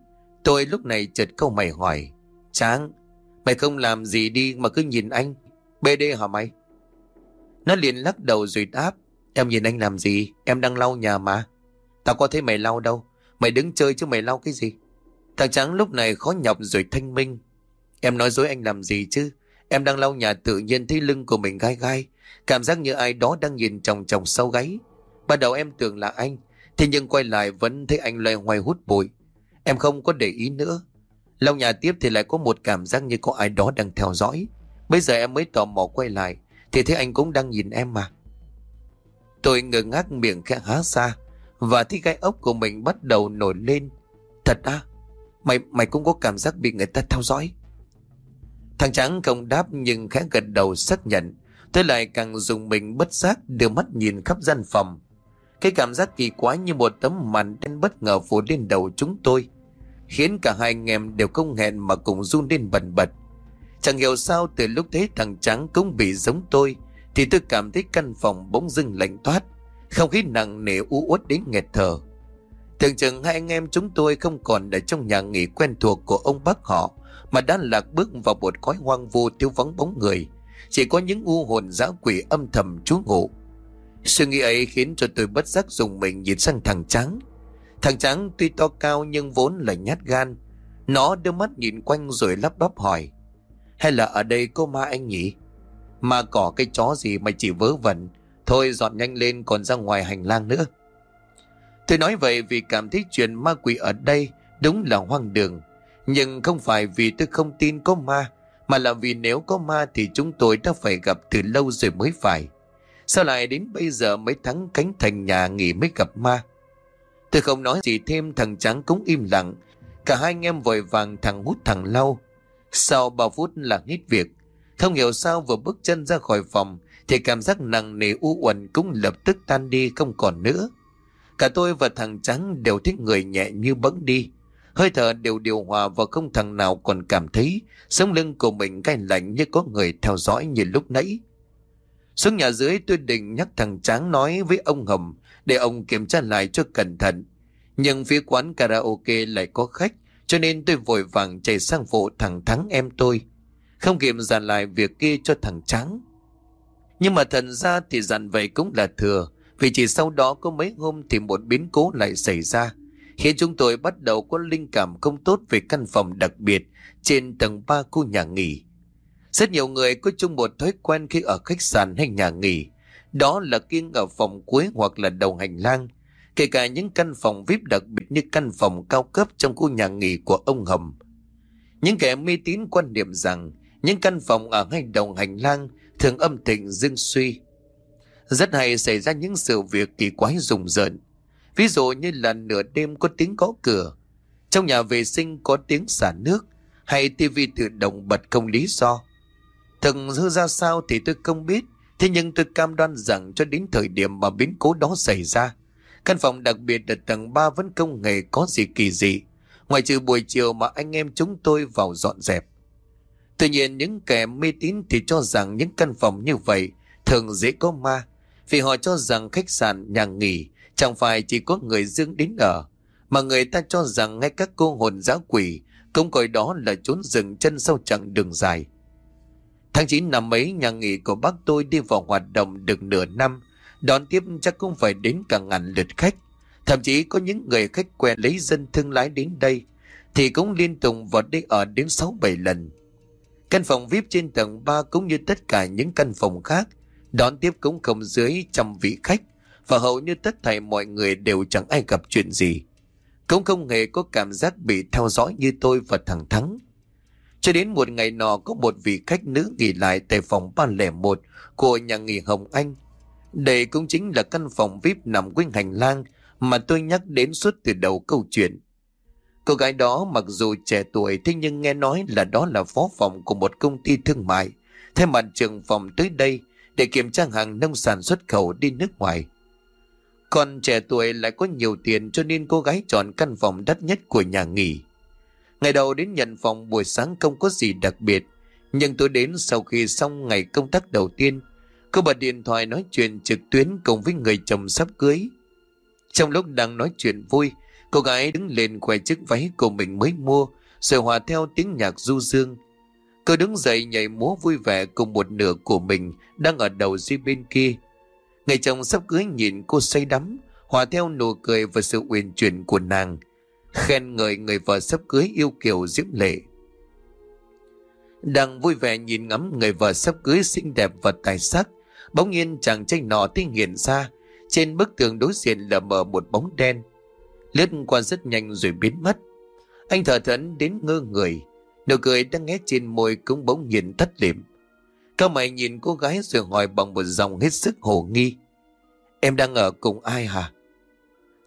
Speaker 1: Tôi lúc này chợt câu mày hỏi. Tráng, mày không làm gì đi mà cứ nhìn anh. bê đê hả mày? Nó liền lắc đầu rồi đáp. Em nhìn anh làm gì? Em đang lau nhà mà. Tao có thấy mày lau đâu. Mày đứng chơi chứ mày lau cái gì? Thằng Trắng lúc này khó nhọc rồi thanh minh. Em nói dối anh làm gì chứ? Em đang lau nhà tự nhiên thấy lưng của mình gai gai. Cảm giác như ai đó đang nhìn chồng chồng sau gáy. Ban đầu em tưởng là anh. Thế nhưng quay lại vẫn thấy anh loay hoay hút bụi. Em không có để ý nữa. Lau nhà tiếp thì lại có một cảm giác như có ai đó đang theo dõi. Bây giờ em mới tò mò quay lại. Thì thấy anh cũng đang nhìn em mà Tôi ngơ ngác miệng khẽ há ra, Và thi gai ốc của mình bắt đầu nổi lên Thật à Mày mày cũng có cảm giác bị người ta theo dõi. Thằng trắng không đáp nhưng khẽ gật đầu xác nhận. Tôi lại càng dùng mình bất giác đưa mắt nhìn khắp gian phòng. Cái cảm giác kỳ quái như một tấm màn đen bất ngờ phủ lên đầu chúng tôi, Khiến cả hai anh em đều không hẹn mà cùng run lên bần bật. Chẳng hiểu sao từ lúc thấy thằng trắng cũng bị giống tôi, Thì tôi cảm thấy căn phòng bỗng dưng lạnh toát, Không khí nặng nề u uất đến nghẹt thở. Tưởng chừng hai anh em chúng tôi không còn ở trong nhà nghỉ quen thuộc của ông bác họ, Mà đã lạc bước vào một cõi hoang vu thiếu vắng bóng người. Chỉ có những u hồn dã quỷ âm thầm trú ngụ. Suy nghĩ ấy khiến cho tôi bất giác dùng mình nhìn sang thằng trắng Thằng trắng tuy to cao nhưng vốn là nhát gan. Nó đưa mắt nhìn quanh rồi lắp bắp hỏi, Hay là ở đây có ma anh nhỉ? Ma cỏ cái chó gì mà chỉ vớ vẩn? Thôi dọn nhanh lên còn ra ngoài hành lang nữa. Tôi nói vậy vì cảm thấy chuyện ma quỷ ở đây đúng là hoang đường. Nhưng không phải vì tôi không tin có ma, mà là vì nếu có ma thì chúng tôi đã phải gặp từ lâu rồi mới phải. Sao lại đến bây giờ mới thắng cánh thành nhà nghỉ mới gặp ma? Tôi không nói gì thêm thằng trắng cũng im lặng. Cả hai anh em vội vàng thằng hút thằng lau. Sau bao phút là hết việc. Không hiểu sao vừa bước chân ra khỏi phòng thì cảm giác nặng nề u uẩn cũng lập tức tan đi không còn nữa. Cả tôi và thằng Trắng đều thích người nhẹ như bẫng đi. Hơi thở đều điều hòa và không thằng nào còn cảm thấy sống lưng của mình gai lạnh như có người theo dõi như lúc nãy. Xuống nhà dưới, tôi định nhắc thằng Tráng nói với ông Hầm để ông kiểm tra lại cho cẩn thận. Nhưng phía quán karaoke lại có khách, cho nên tôi vội vàng chạy sang phụ thằng Thắng em tôi. Không kịp dàn lại việc kia cho thằng Tráng. Nhưng mà thần ra thì dặn vậy cũng là thừa. Vì chỉ sau đó có mấy hôm thì một biến cố lại xảy ra, khiến chúng tôi bắt đầu có linh cảm không tốt về căn phòng đặc biệt trên tầng 3 khu nhà nghỉ. Rất nhiều người có chung một thói quen khi ở khách sạn hay nhà nghỉ, đó là kiêng ở phòng cuối hoặc là đầu hành lang, kể cả những căn phòng VIP đặc biệt như căn phòng cao cấp trong khu nhà nghỉ của ông Hầm. Những kẻ mê tín quan niệm rằng những căn phòng ở ngay đầu hành lang thường âm thịnh dương suy, rất hay xảy ra những sự việc kỳ quái rùng rợn. Ví dụ như là nửa đêm có tiếng gõ cửa, trong nhà vệ sinh có tiếng xả nước, hay tivi tự động bật không lý do. Thực hư ra sao thì tôi không biết, thế nhưng tôi cam đoan rằng cho đến thời điểm mà biến cố đó xảy ra, căn phòng đặc biệt ở tầng 3 vẫn không hề có gì kỳ dị, ngoài trừ buổi chiều mà anh em chúng tôi vào dọn dẹp. Tuy nhiên những kẻ mê tín thì cho rằng những căn phòng như vậy thường dễ có ma, vì họ cho rằng khách sạn, nhà nghỉ chẳng phải chỉ có người dương đến ở, mà người ta cho rằng ngay các cô hồn giáo quỷ cũng coi đó là trốn rừng chân sâu chặng đường dài. Tháng 9 năm ấy, nhà nghỉ của bác tôi đi vào hoạt động được nửa năm, đón tiếp chắc cũng phải đến cả ngàn lượt khách. Thậm chí có những người khách quen lấy dân thương lái đến đây, thì cũng liên tục vào đây ở đến 6-7 lần. Căn phòng VIP trên tầng 3 cũng như tất cả những căn phòng khác Đón tiếp cũng không dưới trăm vị khách, và hầu như tất thảy mọi người đều chẳng ai gặp chuyện gì. Cũng không hề có cảm giác bị theo dõi như tôi và thằng Thắng. Cho đến một ngày nọ, có một vị khách nữ nghỉ lại tại phòng 301 của nhà nghỉ Hồng Anh. Đây cũng chính là căn phòng VIP nằm quanh hành lang mà tôi nhắc đến suốt từ đầu câu chuyện. Cô gái đó mặc dù trẻ tuổi, thế nhưng nghe nói là đó là phó phòng của một công ty thương mại. Thay mặt trường phòng tới đây để kiểm tra hàng nông sản xuất khẩu đi nước ngoài. Còn trẻ tuổi lại có nhiều tiền cho nên cô gái chọn căn phòng đắt nhất của nhà nghỉ. Ngày đầu đến nhận phòng buổi sáng không có gì đặc biệt, nhưng tôi đến sau khi xong ngày công tác đầu tiên, cô bật điện thoại nói chuyện trực tuyến cùng với người chồng sắp cưới. Trong lúc đang nói chuyện vui, cô gái đứng lên khoe chiếc váy của mình mới mua, rồi hòa theo tiếng nhạc du dương. Cô đứng dậy nhảy múa vui vẻ cùng một nửa của mình đang ở đầu dưới bên kia. Ngày chồng sắp cưới nhìn cô say đắm, hòa theo nụ cười và sự uyển chuyển của nàng. Khen ngợi người vợ sắp cưới yêu kiều diễm lệ. Đang vui vẻ nhìn ngắm người vợ sắp cưới xinh đẹp và tài sắc, bỗng nhiên chàng trai nọ tinh hiện ra, trên bức tường đối diện lờ mờ một bóng đen. Lướt qua rất nhanh rồi biến mất. Anh thở thẫn đến ngơ người, Nụ cười đang nghe trên môi cũng bỗng nhìn thất liệm. Cao mày nhìn cô gái rồi hỏi bằng một giọng hết sức hồ nghi. Em đang ở cùng ai hả?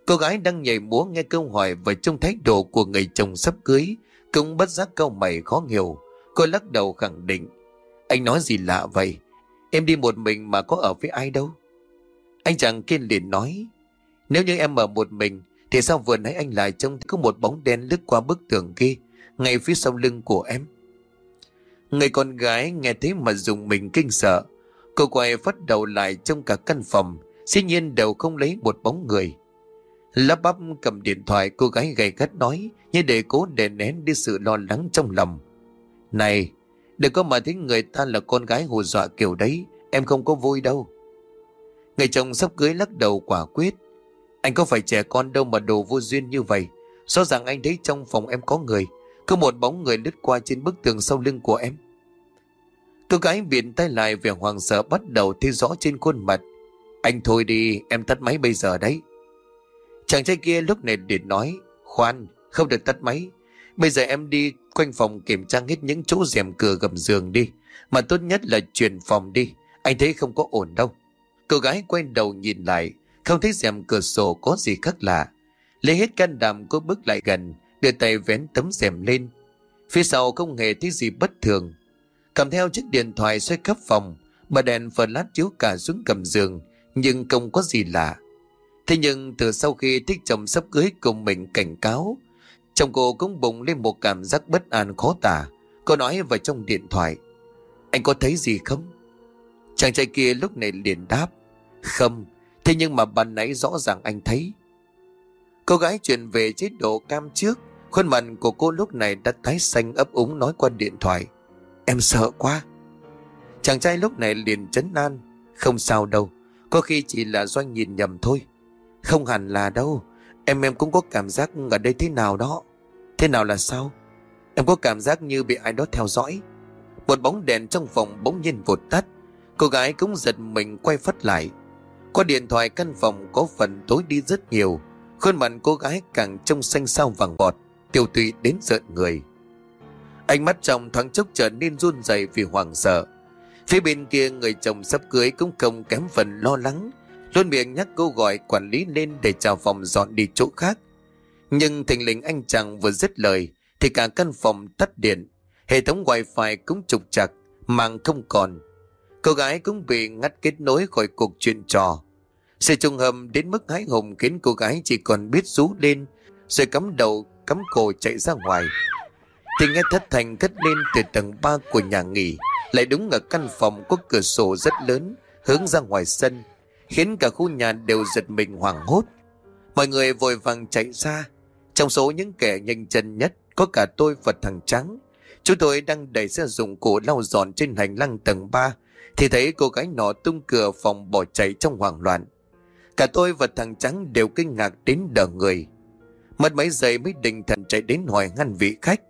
Speaker 1: Cô gái đang nhảy múa nghe câu hỏi và trong thái độ của người chồng sắp cưới cũng bất giác câu mày khó hiểu. Cô lắc đầu khẳng định. Anh nói gì lạ vậy? Em đi một mình mà có ở với ai đâu? Anh chàng kiên liền nói. Nếu như em ở một mình thì sao vừa nãy anh lại trông có một bóng đen lướt qua bức tường kia ngay phía sau lưng của em? Người con gái nghe thấy mà dùng mình kinh sợ. Cô quay phát đầu lại trong cả căn phòng, dĩ nhiên đều không lấy một bóng người. Lắp bắp cầm điện thoại cô gái gầy gắt nói như để cố đè nén đi sự lo lắng trong lòng. Này, đừng có mà thấy người ta là con gái hù dọa kiểu đấy, em không có vui đâu. Người chồng sắp cưới lắc đầu quả quyết. Anh có phải trẻ con đâu mà đồ vô duyên như vậy. Rõ ràng anh thấy trong phòng em có người. Có một bóng người lướt qua trên bức tường sau lưng của em. Cô gái viện tay lại về hoàng sợ bắt đầu thấy rõ trên khuôn mặt. Anh thôi đi, em tắt máy bây giờ đấy. Chàng trai kia lúc này để nói, khoan, không được tắt máy. Bây giờ em đi quanh phòng kiểm tra hết những chỗ rèm cửa gầm giường đi. Mà tốt nhất là chuyển phòng đi, anh thấy không có ổn đâu. Cô gái quay đầu nhìn lại, không thấy rèm cửa sổ có gì khác lạ. Lấy hết can đảm cô bước lại gần, đưa tay vén tấm rèm lên. Phía sau không hề thấy gì bất thường. Cầm theo chiếc điện thoại xoay khắp phòng, bà đèn lát chiếu cả xuống cầm giường, nhưng không có gì lạ. Thế nhưng từ sau khi thích chồng sắp cưới cùng mình cảnh cáo, chồng cô cũng bùng lên một cảm giác bất an khó tả. Cô nói vào trong điện thoại, anh có thấy gì không? Chàng trai kia lúc này liền đáp, không, thế nhưng mà ban nãy rõ ràng anh thấy. Cô gái chuyển về chế độ cam trước, khuôn mặt của cô lúc này đã tái xanh ấp úng nói qua điện thoại. Em sợ quá. Chàng trai lúc này liền chấn an, không sao đâu, có khi chỉ là doanh nhìn nhầm thôi. Không hẳn là đâu, em em cũng có cảm giác ở đây thế nào đó. Thế nào là sao? Em có cảm giác như bị ai đó theo dõi. Một bóng đèn trong phòng bỗng nhiên vụt tắt. Cô gái cũng giật mình quay phắt lại. Qua điện thoại căn phòng có phần tối đi rất nhiều. Khuôn mặt cô gái càng trông xanh xao vàng bọt, tiêu tụy đến giận người. Ánh mắt chồng thoáng chốc trở nên run rẩy vì hoảng sợ. Phía bên kia người chồng sắp cưới cũng không kém phần lo lắng. Luôn miệng nhắc cô gọi quản lý lên để chào phòng dọn đi chỗ khác. Nhưng thình lình anh chàng vừa dứt lời thì cả căn phòng tắt điện. Hệ thống wifi cũng trục chặt, mạng không còn. Cô gái cũng bị ngắt kết nối khỏi cuộc chuyện trò. Sự trùng hợp đến mức hái hùng khiến cô gái chỉ còn biết rú lên rồi cắm đầu cắm cổ chạy ra ngoài. Thì nghe thất thành cất lên từ tầng 3 của nhà nghỉ, lại đúng ở căn phòng có cửa sổ rất lớn, hướng ra ngoài sân, khiến cả khu nhà đều giật mình hoảng hốt. Mọi người vội vàng chạy ra. Trong số những kẻ nhanh chân nhất có cả tôi và thằng Trắng. Chúng tôi đang đẩy xe dụng cụ lau dọn trên hành lang tầng 3 thì thấy cô gái nọ tung cửa phòng bỏ chạy trong hoảng loạn. Cả tôi và thằng Trắng đều kinh ngạc đến đờ người. Mất mấy giây mới định thần chạy đến hỏi ngăn vị khách.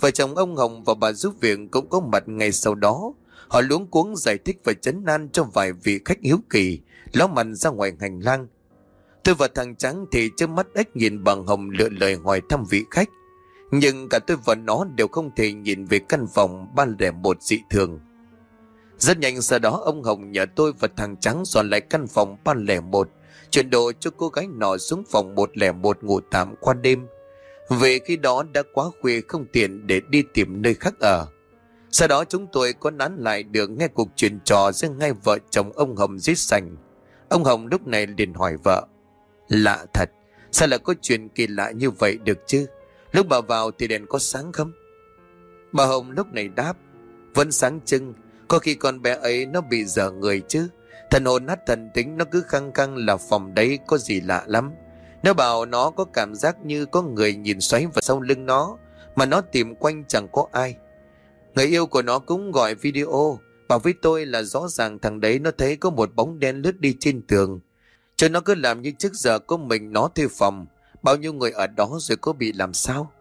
Speaker 1: Vợ chồng ông Hồng và bà giúp việc cũng có mặt ngay sau đó. Họ luống cuống giải thích và chấn an cho vài vị khách hiếu kỳ, ló mặt ra ngoài hành lang. Tôi và thằng Trắng thì trước mắt ếch nhìn bằng Hồng lựa lời hỏi thăm vị khách. Nhưng cả tôi và nó đều không thể nhìn về căn phòng ban lẻ một dị thường. Rất nhanh sau đó ông Hồng nhờ tôi và thằng Trắng dọn lại căn phòng ban lẻ một, chuyển đồ cho cô gái nọ xuống phòng một lẻ một ngủ tạm qua đêm. Về khi đó đã quá khuya không tiện để đi tìm nơi khác ở. Sau đó chúng tôi có nán lại được nghe cuộc chuyện trò giữa ngay vợ chồng ông Hồng giết sành. Ông Hồng lúc này liền hỏi vợ. Lạ thật, sao lại có chuyện kỳ lạ như vậy được chứ? Lúc bà vào thì đèn có sáng không? Bà Hồng lúc này đáp. Vẫn sáng trưng, có khi con bé ấy nó bị dở người chứ. Thần hồn nát thần tính nó cứ khăng khăng là phòng đấy có gì lạ lắm. Nó bảo nó có cảm giác như có người nhìn xoáy vào sau lưng nó, mà nó tìm quanh chẳng có ai. Người yêu của nó cũng gọi video, bảo với tôi là rõ ràng thằng đấy nó thấy có một bóng đen lướt đi trên tường. Cho nó cứ làm như trước giờ có mình nó thuê phòng, bao nhiêu người ở đó rồi có bị làm sao?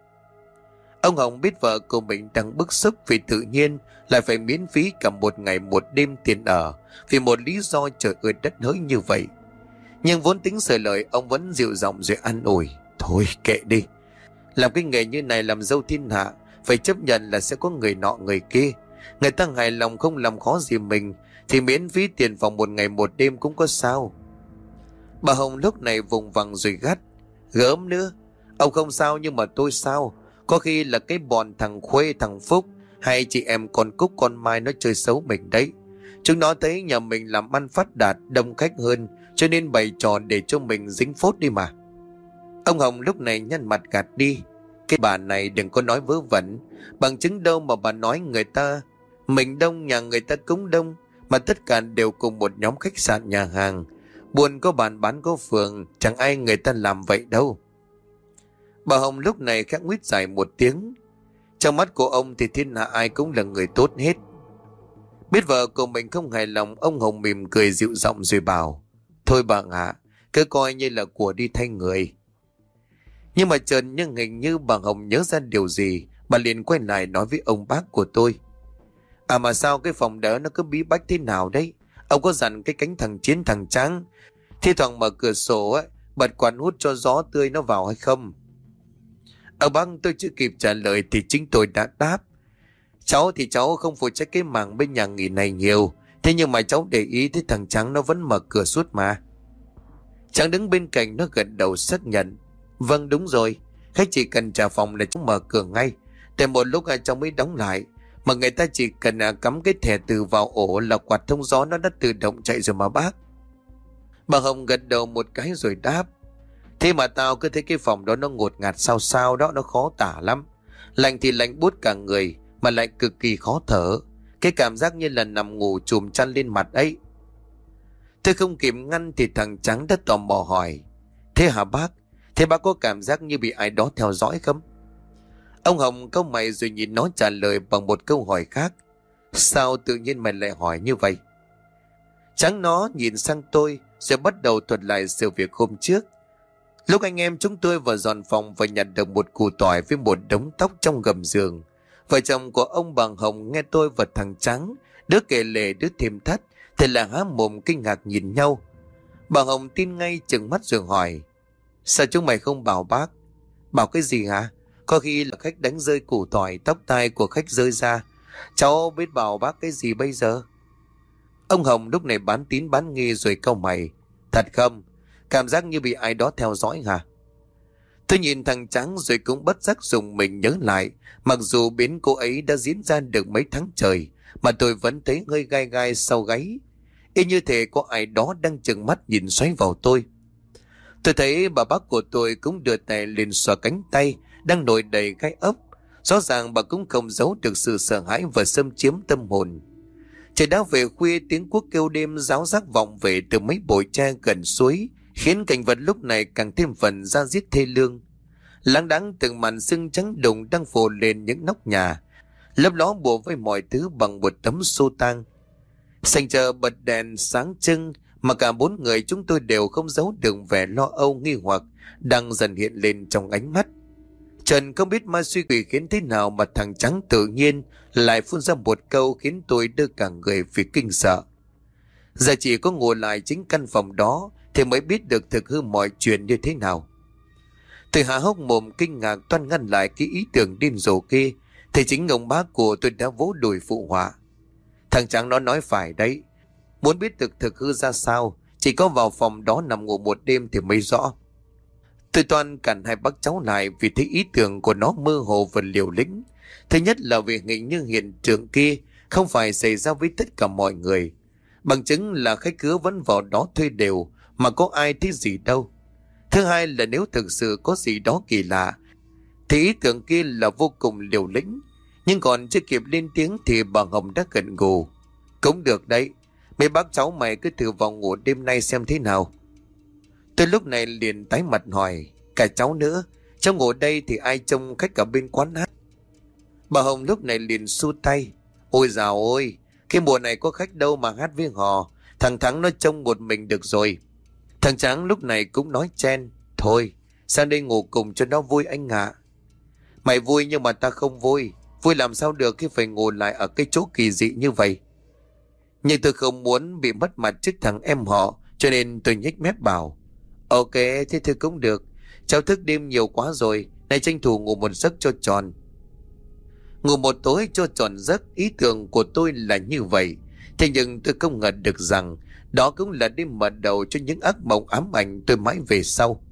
Speaker 1: Ông Hồng biết vợ của mình đang bức xúc vì tự nhiên, lại phải miễn phí cả một ngày một đêm tiền ở, vì một lý do trời ơi đất hỡi như vậy. Nhưng vốn tính sửa lời, ông vẫn dịu giọng rồi an ủi. Thôi kệ đi. Làm cái nghề như này làm dâu thiên hạ, phải chấp nhận là sẽ có người nọ người kia. Người ta hài lòng không làm khó gì mình, thì miễn phí tiền phòng một ngày một đêm cũng có sao. Bà Hồng lúc này vùng vằng rồi gắt. Gớm nữa. Ông không sao nhưng mà tôi sao? Có khi là cái bọn thằng Khuê, thằng Phúc, hay chị em con Cúc, con Mai nó chơi xấu mình đấy. Chúng nó thấy nhà mình làm ăn phát đạt, đông khách hơn, cho nên bày trò để cho mình dính phốt đi mà. Ông Hồng lúc này nhăn mặt gạt đi. Cái bà này đừng có nói vớ vẩn. Bằng chứng đâu mà bà nói người ta, mình đông, nhà người ta cũng đông, mà tất cả đều cùng một nhóm khách sạn nhà hàng. Buồn có bàn bán có phường, chẳng ai người ta làm vậy đâu. Bà Hồng lúc này khẽ nguyết dài một tiếng. Trong mắt của ông thì thiên hạ ai cũng là người tốt hết. Biết vợ của mình không hài lòng, ông Hồng mỉm cười dịu giọng rồi bảo. Thôi bà ạ, cứ coi như là của đi thay người. Nhưng mà trần nhưng hình như bà Hồng nhớ ra điều gì, bà liền quay lại nói với ông bác của tôi. À mà sao cái phòng đó nó cứ bí bách thế nào đấy? Ông có dặn cái cánh thằng chiến thằng trắng. Thi thoảng mở cửa sổ ấy, bật quạt hút cho gió tươi nó vào hay không? Ở băng tôi chưa kịp trả lời thì chính tôi đã đáp. Cháu thì cháu không phụ trách cái mảng bên nhà nghỉ này nhiều. Thế nhưng mà cháu để ý thấy thằng Trắng nó vẫn mở cửa suốt mà. Trắng đứng bên cạnh nó gật đầu xác nhận. Vâng đúng rồi. Khách chỉ cần trả phòng là cháu mở cửa ngay. Tại một lúc cháu mới đóng lại. Mà người ta chỉ cần à, cắm cái thẻ từ vào ổ là quạt thông gió nó đã tự động chạy rồi mà bác. Bà Hồng gật đầu một cái rồi đáp. Thế mà tao cứ thấy cái phòng đó nó ngột ngạt sao sao đó, nó khó tả lắm. Lạnh thì lạnh bút cả người, mà lại cực kỳ khó thở. Cái cảm giác như là nằm ngủ chùm chăn lên mặt ấy. Tôi không kịp ngăn thì thằng trắng đã tò mò hỏi. Thế hả bác? Thế bác có cảm giác như bị ai đó theo dõi không? Ông Hồng câu mày rồi nhìn nó trả lời bằng một câu hỏi khác. Sao tự nhiên mày lại hỏi như vậy? Trắng nó nhìn sang tôi, rồi bắt đầu thuật lại sự việc hôm trước. Lúc anh em chúng tôi vào dọn phòng và nhặt được một củ tỏi với một đống tóc trong gầm giường. Vợ chồng của ông bằng Hồng nghe tôi và thằng Trắng, đứa kể lệ đứa thêm thắt, thì là há mồm kinh ngạc nhìn nhau. Bà Hồng tin ngay chừng mắt rồi hỏi, sao chúng mày không bảo bác? Bảo cái gì hả? Có khi là khách đánh rơi củ tỏi, tóc tai của khách rơi ra. Cháu biết bảo bác cái gì bây giờ? Ông Hồng lúc này bán tín bán nghi rồi câu mày. Thật không? Cảm giác như bị ai đó theo dõi hả? Tôi nhìn thằng Trắng rồi cũng bất giác dùng mình nhớ lại. Mặc dù biến cô ấy đã diễn ra được mấy tháng trời, mà tôi vẫn thấy hơi gai gai sau gáy. Y như thể có ai đó đang chừng mắt nhìn xoáy vào tôi. Tôi thấy bà bác của tôi cũng đưa tay lên xoa cánh tay, đang nổi đầy gai ấp. Rõ ràng bà cũng không giấu được sự sợ hãi và xâm chiếm tâm hồn. Trời đã về khuya tiếng quốc kêu đêm giáo giác vọng về từ mấy bụi tre gần suối, khiến cảnh vật lúc này càng thêm phần ra giết thê lương. Láng đáng từng màn sưng trắng đùng đang phồ lên những nóc nhà, lấp ló bùa với mọi thứ bằng một tấm xô tang. Sành chờ bật đèn sáng trưng mà cả bốn người chúng tôi đều không giấu được vẻ lo âu nghi hoặc đang dần hiện lên trong ánh mắt. Trần không biết ma suy quỷ khiến thế nào mà thằng trắng tự nhiên lại phun ra một câu khiến tôi đưa cả người vì kinh sợ. Giờ chỉ có ngồi lại chính căn phòng đó thì mới biết được thực hư mọi chuyện như thế nào. Thầy hạ hốc mồm kinh ngạc toan ngăn lại cái ý tưởng điên rồ kia, thì chính ông bác của tôi đã vỗ đùi phụ họa. Thằng trắng nó nói phải đấy. Muốn biết thực thực hư ra sao, chỉ có vào phòng đó nằm ngủ một đêm thì mới rõ. Tôi toàn cản hai bác cháu lại vì thấy ý tưởng của nó mơ hồ và liều lĩnh. Thứ nhất là vì nghĩ như hiện trường kia không phải xảy ra với tất cả mọi người. Bằng chứng là khách cứa vẫn vào đó thuê đều mà có ai thấy gì đâu. Thứ hai là nếu thực sự có gì đó kỳ lạ thì ý tưởng kia là vô cùng liều lĩnh. Nhưng còn chưa kịp lên tiếng thì bà Hồng đã gần gù. Cũng được đấy. Mấy bác cháu mày cứ thử vào ngủ đêm nay xem thế nào. Tôi lúc này liền tái mặt hỏi, cả cháu nữa, cháu ngủ đây thì ai trông khách ở bên quán hát. Bà Hồng lúc này liền xu tay, ôi dào ôi, cái mùa này có khách đâu mà hát với họ, thằng Thắng nó trông một mình được rồi. Thằng Tráng lúc này cũng nói chen, thôi, sang đây ngủ cùng cho nó vui anh ạ. Mày vui nhưng mà ta không vui, vui làm sao được khi phải ngồi lại ở cái chỗ kỳ dị như vậy. Nhưng tôi không muốn bị mất mặt trước thằng em họ, cho nên tôi nhếch mép bảo. Ok, thế thì cũng được. Cháu thức đêm nhiều quá rồi, này tranh thủ ngủ một giấc cho tròn. Ngủ một tối cho tròn giấc, ý tưởng của tôi là như vậy. Thế nhưng tôi không ngờ được rằng đó cũng là đêm mở đầu cho những ác mộng ám ảnh tôi mãi về sau.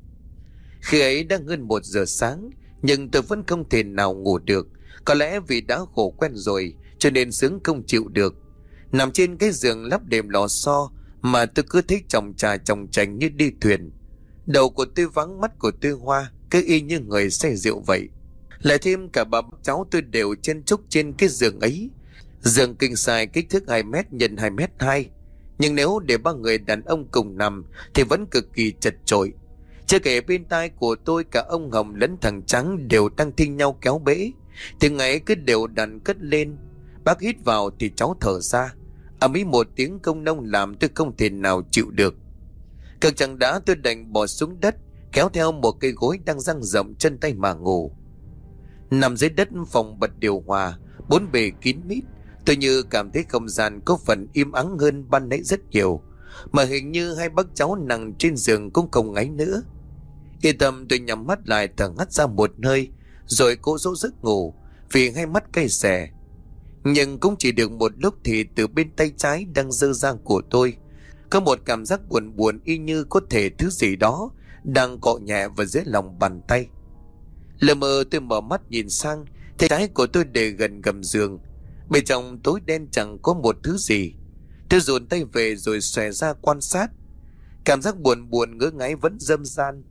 Speaker 1: Khi ấy đã hơn một giờ sáng, nhưng tôi vẫn không thể nào ngủ được. Có lẽ vì đã khổ quen rồi, cho nên sướng không chịu được. Nằm trên cái giường lắp đệm lò xo, mà tôi cứ thích chồng trà chồng trành như đi thuyền. Đầu của tôi vắng mắt của tôi hoa, cứ y như người say rượu vậy. Lại thêm cả bà cháu tôi đều chen trúc trên cái giường ấy. Giường kinh xài kích thước 2 mét x 2 mét 2 nhưng nếu để ba người đàn ông cùng nằm thì vẫn cực kỳ chật chội. Chưa kể bên tai của tôi cả ông Hồng lẫn thằng Trắng đều đang thi nhau kéo bể. Tiếng ấy cứ đều đặn cất lên. Bác hít vào thì cháu thở ra. Ở mỹ một tiếng công nông làm tôi không thể nào chịu được. Cực chẳng đã tôi đành bỏ xuống đất kéo theo một cây gối đang răng rộng chân tay mà ngủ. Nằm dưới đất phòng bật điều hòa, bốn bề kín mít, tôi như cảm thấy không gian có phần im ắng hơn ban nãy rất nhiều. Mà hình như hai bác cháu nằm trên giường cũng không ngáy nữa. Yên tâm tôi nhắm mắt lại thở ngắt ra một hơi, rồi cố dỗ giấc ngủ, vì hai mắt cay xè. Nhưng cũng chỉ được một lúc thì từ bên tay trái đang dơ ra của tôi, có một cảm giác buồn buồn y như có thể thứ gì đó đang cọ nhẹ vào dưới lòng bàn tay. Lờ mờ tôi mở mắt nhìn sang, tay trái của tôi để gần gầm giường. Bên trong tối đen chẳng có một thứ gì. Tôi dồn tay về rồi xòe ra quan sát. Cảm giác buồn buồn ngỡ ngáy vẫn dâm gian.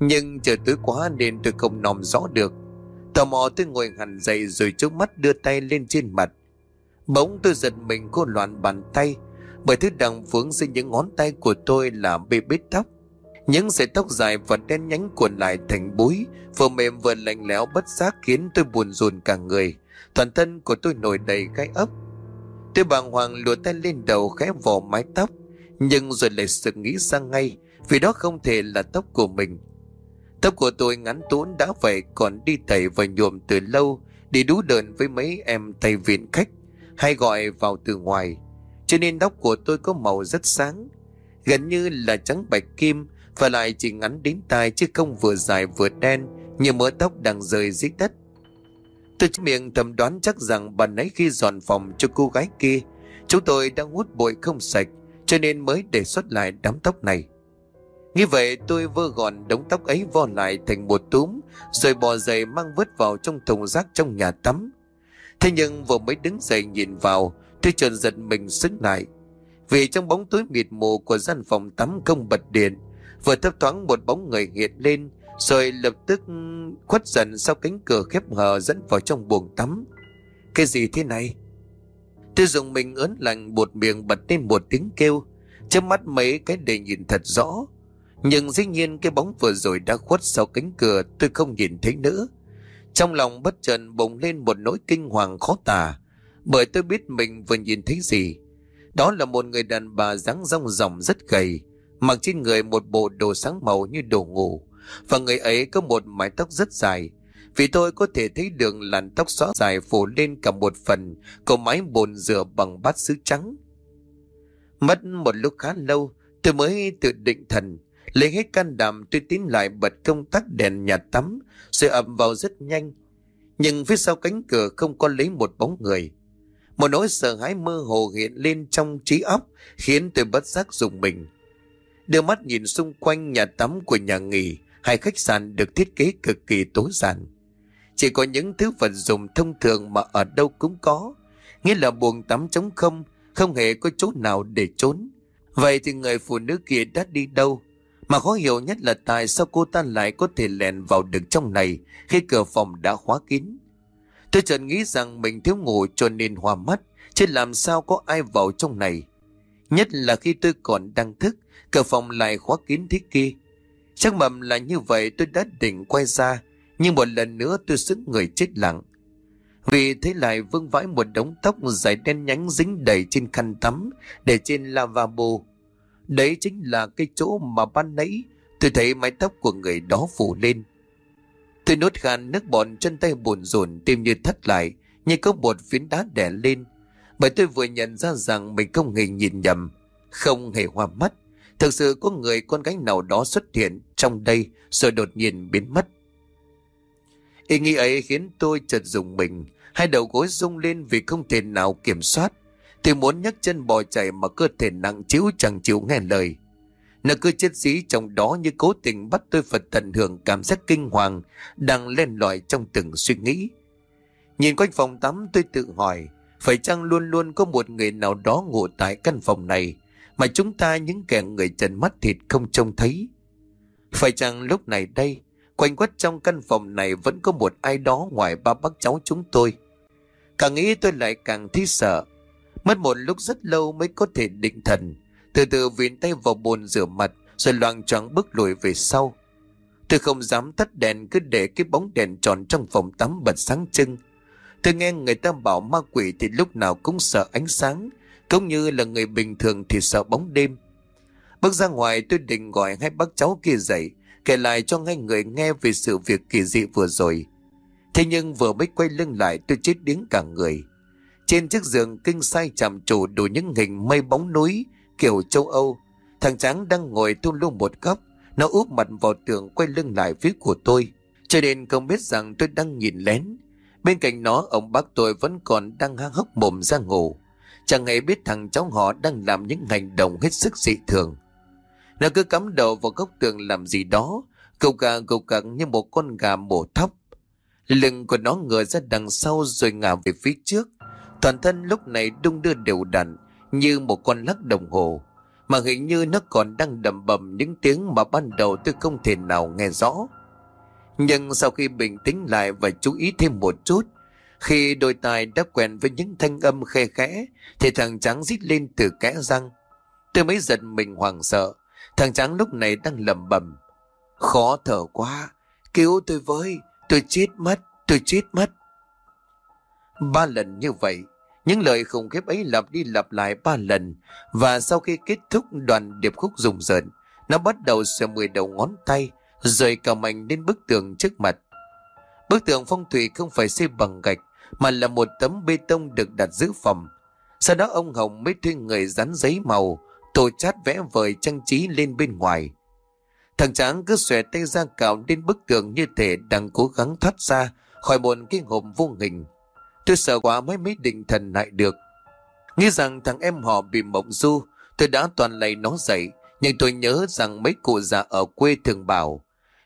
Speaker 1: Nhưng trời tối quá nên tôi không nòm rõ được. Tò mò tôi ngồi hẳn dậy rồi trước mắt đưa tay lên trên mặt. Bỗng tôi giật mình cô loạn bàn tay bởi thứ đằng vướng dưới những ngón tay của tôi là bê bết tóc. Những sợi tóc dài và đen nhánh cuộn lại thành búi, vừa mềm vừa lạnh lẽo bất giác khiến tôi buồn rùn cả người. Toàn thân của tôi nổi đầy gai ấp. Tôi bàng hoàng lùa tay lên đầu khẽ vò mái tóc, nhưng rồi lại sự nghĩ ra ngay, vì đó không thể là tóc của mình. Tóc của tôi ngắn tốn đã vậy còn đi tẩy và nhuộm từ lâu để đú đợn với mấy em tay viện khách, hay gọi vào từ ngoài. Cho nên tóc của tôi có màu rất sáng, gần như là trắng bạch kim, và lại chỉ ngắn đến tai chứ không vừa dài vừa đen như mớ tóc đang rơi dưới đất. Tôi miệng thầm đoán chắc rằng bà nãy khi dọn phòng cho cô gái kia, chúng tôi đang hút bụi không sạch cho nên mới đề xuất lại đám tóc này. Như vậy tôi vơ gọn đống tóc ấy vo lại thành một túm rồi bò giày mang vứt vào trong thùng rác trong nhà tắm. Thế nhưng vừa mới đứng dậy nhìn vào tôi chợt giật mình sững lại. Vì trong bóng tối mịt mù của gian phòng tắm không bật điện Vừa thấp thoáng một bóng người hiện lên rồi lập tức khuất dần sau cánh cửa khép hờ dẫn vào trong buồng tắm. Cái gì thế này? Tôi dùng mình ớn lạnh bột miệng bật lên một tiếng kêu. Chớp mắt mấy cái để nhìn thật rõ. Nhưng dĩ nhiên cái bóng vừa rồi đã khuất sau cánh cửa, tôi không nhìn thấy nữa. Trong lòng bất chợt bùng lên một nỗi kinh hoàng khó tả, Bởi tôi biết mình vừa nhìn thấy gì. Đó là một người đàn bà dáng rong ròng rất gầy, mặc trên người một bộ đồ sáng màu như đồ ngủ và người ấy có một mái tóc rất dài. Vì tôi có thể thấy đường làn tóc xóa dài phủ lên cả một phần của mái bồn rửa bằng bát sứ trắng. Mất một lúc khá lâu, tôi mới tự định thần, lấy hết can đảm tôi tiến lại bật công tắc đèn nhà tắm, rồi ập vào rất nhanh. Nhưng phía sau cánh cửa không có lấy một bóng người. Một nỗi sợ hãi mơ hồ hiện lên trong trí óc, khiến tôi bất giác dùng mình. Đưa mắt nhìn xung quanh nhà tắm của nhà nghỉ hai khách sạn được thiết kế cực kỳ tối giản. Chỉ có những thứ vật dụng thông thường mà ở đâu cũng có. Nghĩa là buồng tắm trống không, không hề có chỗ nào để trốn. Vậy thì người phụ nữ kia đã đi đâu? Mà khó hiểu nhất là tại sao cô ta lại có thể lèn vào được trong này khi cửa phòng đã khóa kín. Tôi chợt nghĩ rằng mình thiếu ngủ cho nên hoa mắt, chứ làm sao có ai vào trong này. Nhất là khi tôi còn đang thức, cửa phòng lại khóa kín thế kia. Chắc mầm là như vậy tôi đã định quay ra, nhưng một lần nữa tôi sững người chết lặng. Vì thế lại vương vãi một đống tóc dài đen nhánh dính đầy trên khăn tắm, để trên lavabo. Đấy chính là cái chỗ mà ban nãy tôi thấy mái tóc của người đó phủ lên. Tôi nốt gan nước bọt chân tay buồn rộn tim như thắt lại, như có một phiến đá đè lên. Bởi tôi vừa nhận ra rằng mình không hề nhìn nhầm, không hề hoa mắt. Thực sự có người con gái nào đó xuất hiện trong đây rồi đột nhiên biến mất. Ý nghĩ ấy khiến tôi chợt dùng mình, hai đầu gối rung lên vì không thể nào kiểm soát. Tôi muốn nhấc chân bò chạy mà cơ thể nặng chiếu chẳng chịu nghe lời. Nó cứ chết dí trong đó như cố tình bắt tôi phải tận hưởng cảm giác kinh hoàng đang lên lỏi trong từng suy nghĩ. Nhìn quanh phòng tắm tôi tự hỏi, phải chăng luôn luôn có một người nào đó ngủ tại căn phòng này mà chúng ta những kẻ người trần mắt thịt không trông thấy? Phải chăng lúc này đây, quanh quất trong căn phòng này vẫn có một ai đó ngoài ba bác cháu chúng tôi? Càng nghĩ tôi lại càng thấy sợ. Mất một lúc rất lâu mới có thể định thần. Từ từ viện tay vào bồn rửa mặt rồi loang choáng bước lùi về sau. Tôi không dám tắt đèn cứ để cái bóng đèn tròn trong phòng tắm bật sáng trưng. Tôi nghe người ta bảo ma quỷ thì lúc nào cũng sợ ánh sáng, cũng như là người bình thường thì sợ bóng đêm. Bước ra ngoài tôi định gọi hai bác cháu kia dậy, kể lại cho hai người nghe về sự việc kỳ dị vừa rồi. Thế nhưng vừa mới quay lưng lại tôi chết điếng cả người. Trên chiếc giường kinh sai chạm trổ đủ những hình mây bóng núi kiểu châu Âu. Thằng Tráng đang ngồi tu lu một góc, nó úp mặt vào tường quay lưng lại phía của tôi. Cho nên không biết rằng tôi đang nhìn lén. Bên cạnh nó ông bác tôi vẫn còn đang há hốc mồm ra ngủ. Chẳng hề biết thằng cháu họ đang làm những hành động hết sức dị thường. Nó cứ cắm đầu vào góc tường làm gì đó, cầu gà cầu cẳng như một con gà mổ thóc. Lưng của nó ngửa ra đằng sau rồi ngả về phía trước. Toàn thân lúc này đung đưa đều đặn như một con lắc đồng hồ. Mà hình như nó còn đang đầm bầm những tiếng mà ban đầu tôi không thể nào nghe rõ. Nhưng sau khi bình tĩnh lại và chú ý thêm một chút, khi đôi tai đã quen với những thanh âm khe khẽ, thì thằng trắng rít lên từ kẽ răng. Tôi mới giật mình hoảng sợ, thằng trắng lúc này đang lầm bầm. Khó thở quá, cứu tôi với, tôi chết mất, tôi chết mất. Ba lần như vậy, những lời khủng khiếp ấy lặp đi lặp lại ba lần, và sau khi kết thúc đoàn điệp khúc rùng rợn, nó bắt đầu sờ mười đầu ngón tay, rồi cầm mạnh lên bức tường trước mặt. Bức tường phong thủy không phải xây bằng gạch, mà là một tấm bê tông được đặt giữ phòng. Sau đó ông Hồng mới thuê người dán giấy màu, tô chát vẽ vời trang trí lên bên ngoài. Thằng Tráng cứ xòe tay ra cào lên bức tường như thể đang cố gắng thoát ra khỏi một cái hộp vô hình. Tôi sợ quá mới mới định thần lại được. Nghĩ rằng thằng em họ bị mộng du, tôi đã toàn lầy nó dậy, nhưng tôi nhớ rằng mấy cụ già ở quê thường bảo,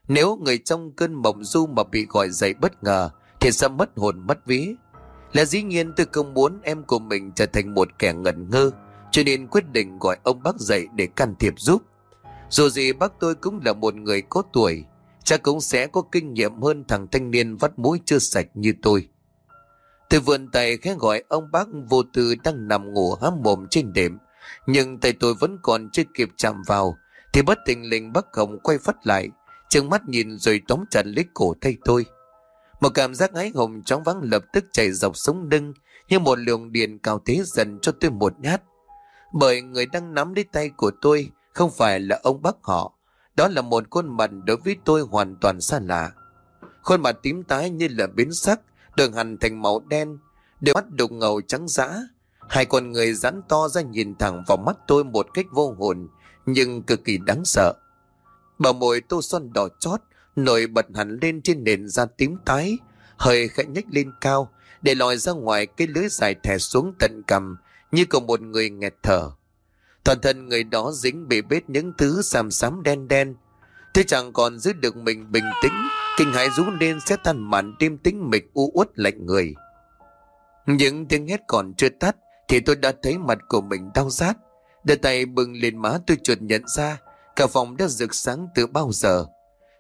Speaker 1: nếu người trong cơn mộng du mà bị gọi dậy bất ngờ, thì sao mất hồn mất vía. Là dĩ nhiên tôi không muốn em của mình trở thành một kẻ ngẩn ngơ, cho nên quyết định gọi ông bác dậy để can thiệp giúp. Dù gì bác tôi cũng là một người có tuổi, chắc cũng sẽ có kinh nghiệm hơn thằng thanh niên vắt mũi chưa sạch như tôi. Tôi vươn tay khẽ gọi ông bác vô tư đang nằm ngủ há mồm trên đệm, nhưng tay tôi vẫn còn chưa kịp chạm vào, thì bất tình lình bác Hồng quay phát lại, Trừng mắt nhìn rồi tóm chặt lấy cổ tay tôi. Một cảm giác ái hùng chóng vắng lập tức chạy dọc sống lưng như một luồng điện cao thế dần cho tôi một nhát. Bởi người đang nắm lấy tay của tôi không phải là ông bác họ, đó là một khuôn mặt đối với tôi hoàn toàn xa lạ. Khuôn mặt tím tái như là biến sắc, đường hằn thành màu đen, đôi mắt đục ngầu trắng dã. Hai con người rắn to ra nhìn thẳng vào mắt tôi một cách vô hồn, nhưng cực kỳ đáng sợ. Bờ môi tô son đỏ chót, nổi bật hẳn lên trên nền da tím tái, hơi khẽ nhếch lên cao, để lòi ra ngoài cái lưới dài thẻ xuống tận cầm, như của một người nghẹt thở. Toàn thân người đó dính bị bết những thứ xàm xám đen đen. Thế chẳng còn giữ được mình bình tĩnh, kinh hãi rú lên sẽ tan màn đêm tính mịch u uất lạnh người. Những tiếng hét còn chưa tắt, thì tôi đã thấy mặt của mình đau rát. Đưa tay bừng lên má tôi chợt nhận ra, cả phòng đã rực sáng từ bao giờ.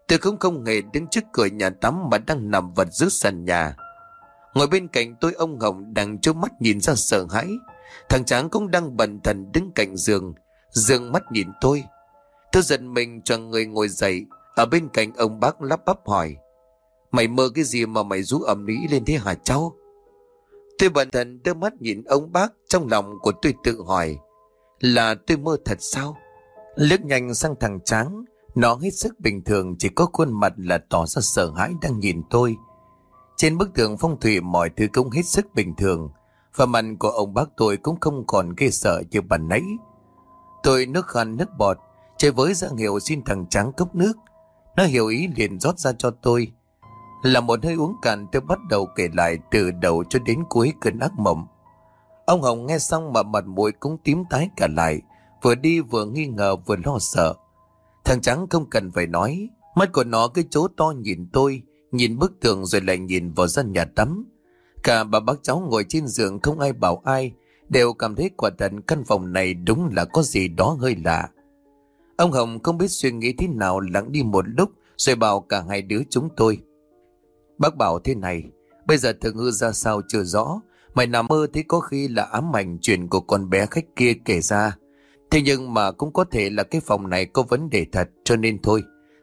Speaker 1: Tôi cũng không hề đứng trước cửa nhà tắm mà đang nằm vật dưới sàn nhà. Ngồi bên cạnh tôi ông Hồng đang trố mắt nhìn ra sợ hãi. Thằng Tráng cũng đang bần thần đứng cạnh giường, dương mắt nhìn tôi. Tôi giận mình cho người ngồi dậy, ở bên cạnh ông bác lắp bắp hỏi. Mày mơ cái gì mà mày rú ẩm lý lên thế hả cháu? Tôi bần thần đưa mắt nhìn ông bác trong lòng của tôi tự hỏi. Là tôi mơ thật sao? Lướt nhanh sang thằng Tráng, nó hết sức bình thường chỉ có khuôn mặt là tỏ ra sợ hãi đang nhìn tôi. Trên bức tường phong thủy mọi thứ cũng hết sức bình thường và mặt của ông bác tôi cũng không còn ghê sợ như bàn nãy. Tôi nước khăn nước bọt, chơi với ra hiệu xin thằng trắng cốc nước. Nó hiểu ý liền rót ra cho tôi. Là một hơi uống cạn tôi bắt đầu kể lại từ đầu cho đến cuối cơn ác mộng. Ông Hồng nghe xong mà mặt mũi cũng tím tái cả lại, vừa đi vừa nghi ngờ vừa lo sợ. Thằng trắng không cần phải nói, mắt của nó cứ chố to nhìn tôi, nhìn bức tường rồi lại nhìn vào gian nhà tắm. Cả bà bác cháu ngồi trên giường không ai bảo ai, đều cảm thấy quả thật căn phòng này đúng là có gì đó hơi lạ. Ông Hồng không biết suy nghĩ thế nào lắng đi một lúc rồi bảo cả hai đứa chúng tôi. Bác bảo thế này, bây giờ thường hư ra sao chưa rõ, mày nằm mơ thấy có khi là ám ảnh chuyện của con bé khách kia kể ra. Thế nhưng mà cũng có thể là cái phòng này có vấn đề thật cho nên thôi.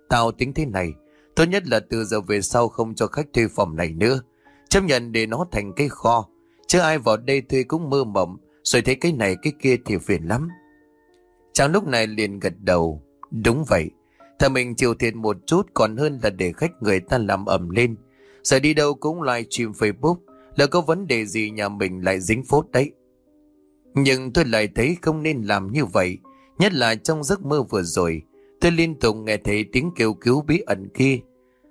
Speaker 1: Tao tính thế này, tốt nhất là từ giờ về sau không cho khách thuê phòng này nữa. Chấp nhận để nó thành cái kho, chứ ai vào đây thuê cũng mơ mộng, rồi thấy cái này cái kia thì phiền lắm. Chàng lúc này liền gật đầu, đúng vậy, thà mình chịu thiệt một chút còn hơn là để khách người ta làm ẩm lên. Giờ đi đâu cũng live stream Facebook, là có vấn đề gì nhà mình lại dính phốt đấy. Nhưng tôi lại thấy không nên làm như vậy, nhất là trong giấc mơ vừa rồi. Tôi liên tục nghe thấy tiếng kêu cứu bí ẩn kia.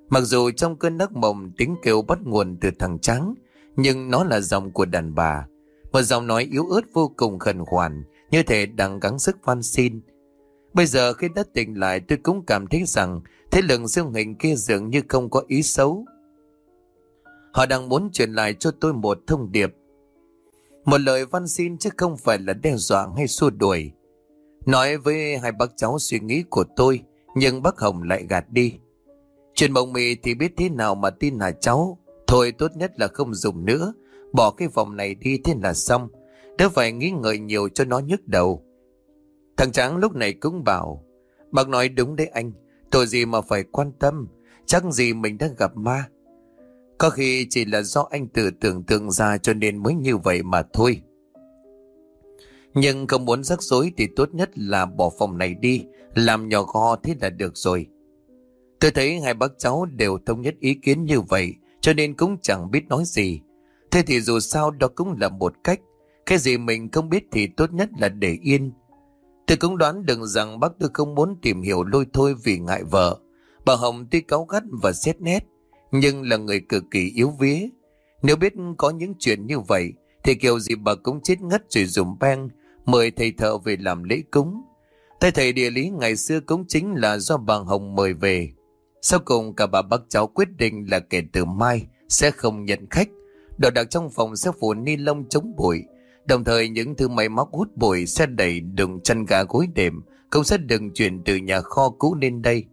Speaker 1: Mặc dù trong cơn nấc mộng tiếng kêu bắt nguồn từ thằng trắng, nhưng nó là giọng của đàn bà. Một giọng nói yếu ớt vô cùng khẩn khoản, như thể đang gắng sức van xin. Bây giờ khi đã tỉnh lại tôi cũng cảm thấy rằng thế lực siêu hình kia dường như không có ý xấu. Họ đang muốn truyền lại cho tôi một thông điệp. Một lời văn xin chứ không phải là đe dọa hay xua đuổi. Nói với hai bác cháu suy nghĩ của tôi, nhưng bác Hồng lại gạt đi. Chuyện mộng mì thì biết thế nào mà tin là cháu. Thôi tốt nhất là không dùng nữa, bỏ cái vòng này đi thế là xong. Đỡ phải nghĩ ngợi nhiều cho nó nhức đầu. Thằng Tráng lúc này cũng bảo, bác nói đúng đấy anh, tội gì mà phải quan tâm, chắc gì mình đang gặp ma. Có khi chỉ là do anh tự tưởng tượng ra cho nên mới như vậy mà thôi. Nhưng không muốn rắc rối thì tốt nhất là bỏ phòng này đi, làm nhỏ gò thế là được rồi. Tôi thấy hai bác cháu đều thống nhất ý kiến như vậy, cho nên cũng chẳng biết nói gì. Thế thì dù sao đó cũng là một cách, cái gì mình không biết thì tốt nhất là để yên. Tôi cũng đoán được rằng bác tôi không muốn tìm hiểu lôi thôi vì ngại vợ. Bà Hồng tuy cáu gắt và xét nét, nhưng là người cực kỳ yếu vía. Nếu biết có những chuyện như vậy, thì kiểu gì bà cũng chết ngất rồi dùng beng, mời thầy thợ về làm lễ cúng. Thầy thầy địa lý ngày xưa cũng chính là do bà Hồng mời về. Sau cùng cả bà bác cháu quyết định là kể từ mai sẽ không nhận khách. Đồ đặt trong phòng sẽ phủ ni lông chống bụi. Đồng thời những thứ máy móc hút bụi sẽ đẩy đừng chăn gà gối đệm cũng sẽ đừng chuyển từ nhà kho cũ lên đây.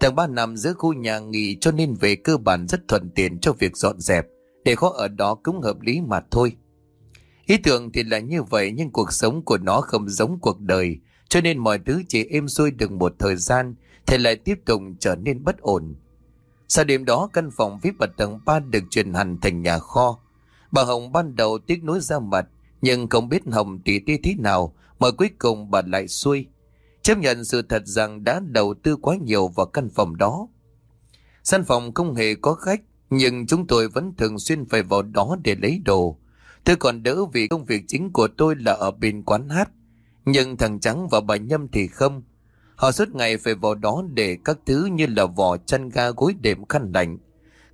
Speaker 1: Tầng ba nằm giữa khu nhà nghỉ cho nên về cơ bản rất thuận tiện cho việc dọn dẹp. Để khó ở đó cũng hợp lý mà thôi. Ý tưởng thì là như vậy nhưng cuộc sống của nó không giống cuộc đời. Cho nên mọi thứ chỉ êm xuôi được một thời gian, thì lại tiếp tục trở nên bất ổn. Sau đêm đó, căn phòng VIP ở tầng 3 được chuyển hành thành nhà kho. Bà Hồng ban đầu tiếc nối ra mặt, nhưng không biết Hồng tỉ tí thế nào, mà cuối cùng bà lại xuôi. Chấp nhận sự thật rằng đã đầu tư quá nhiều vào căn phòng đó. Căn phòng không hề có khách, nhưng chúng tôi vẫn thường xuyên phải vào đó để lấy đồ. Tôi còn đỡ vì công việc chính của tôi là ở bên quán hát. Nhưng thằng Trắng và bà Nhâm thì không. Họ suốt ngày phải vào đó để các thứ như là vỏ chăn ga gối đệm khăn lạnh.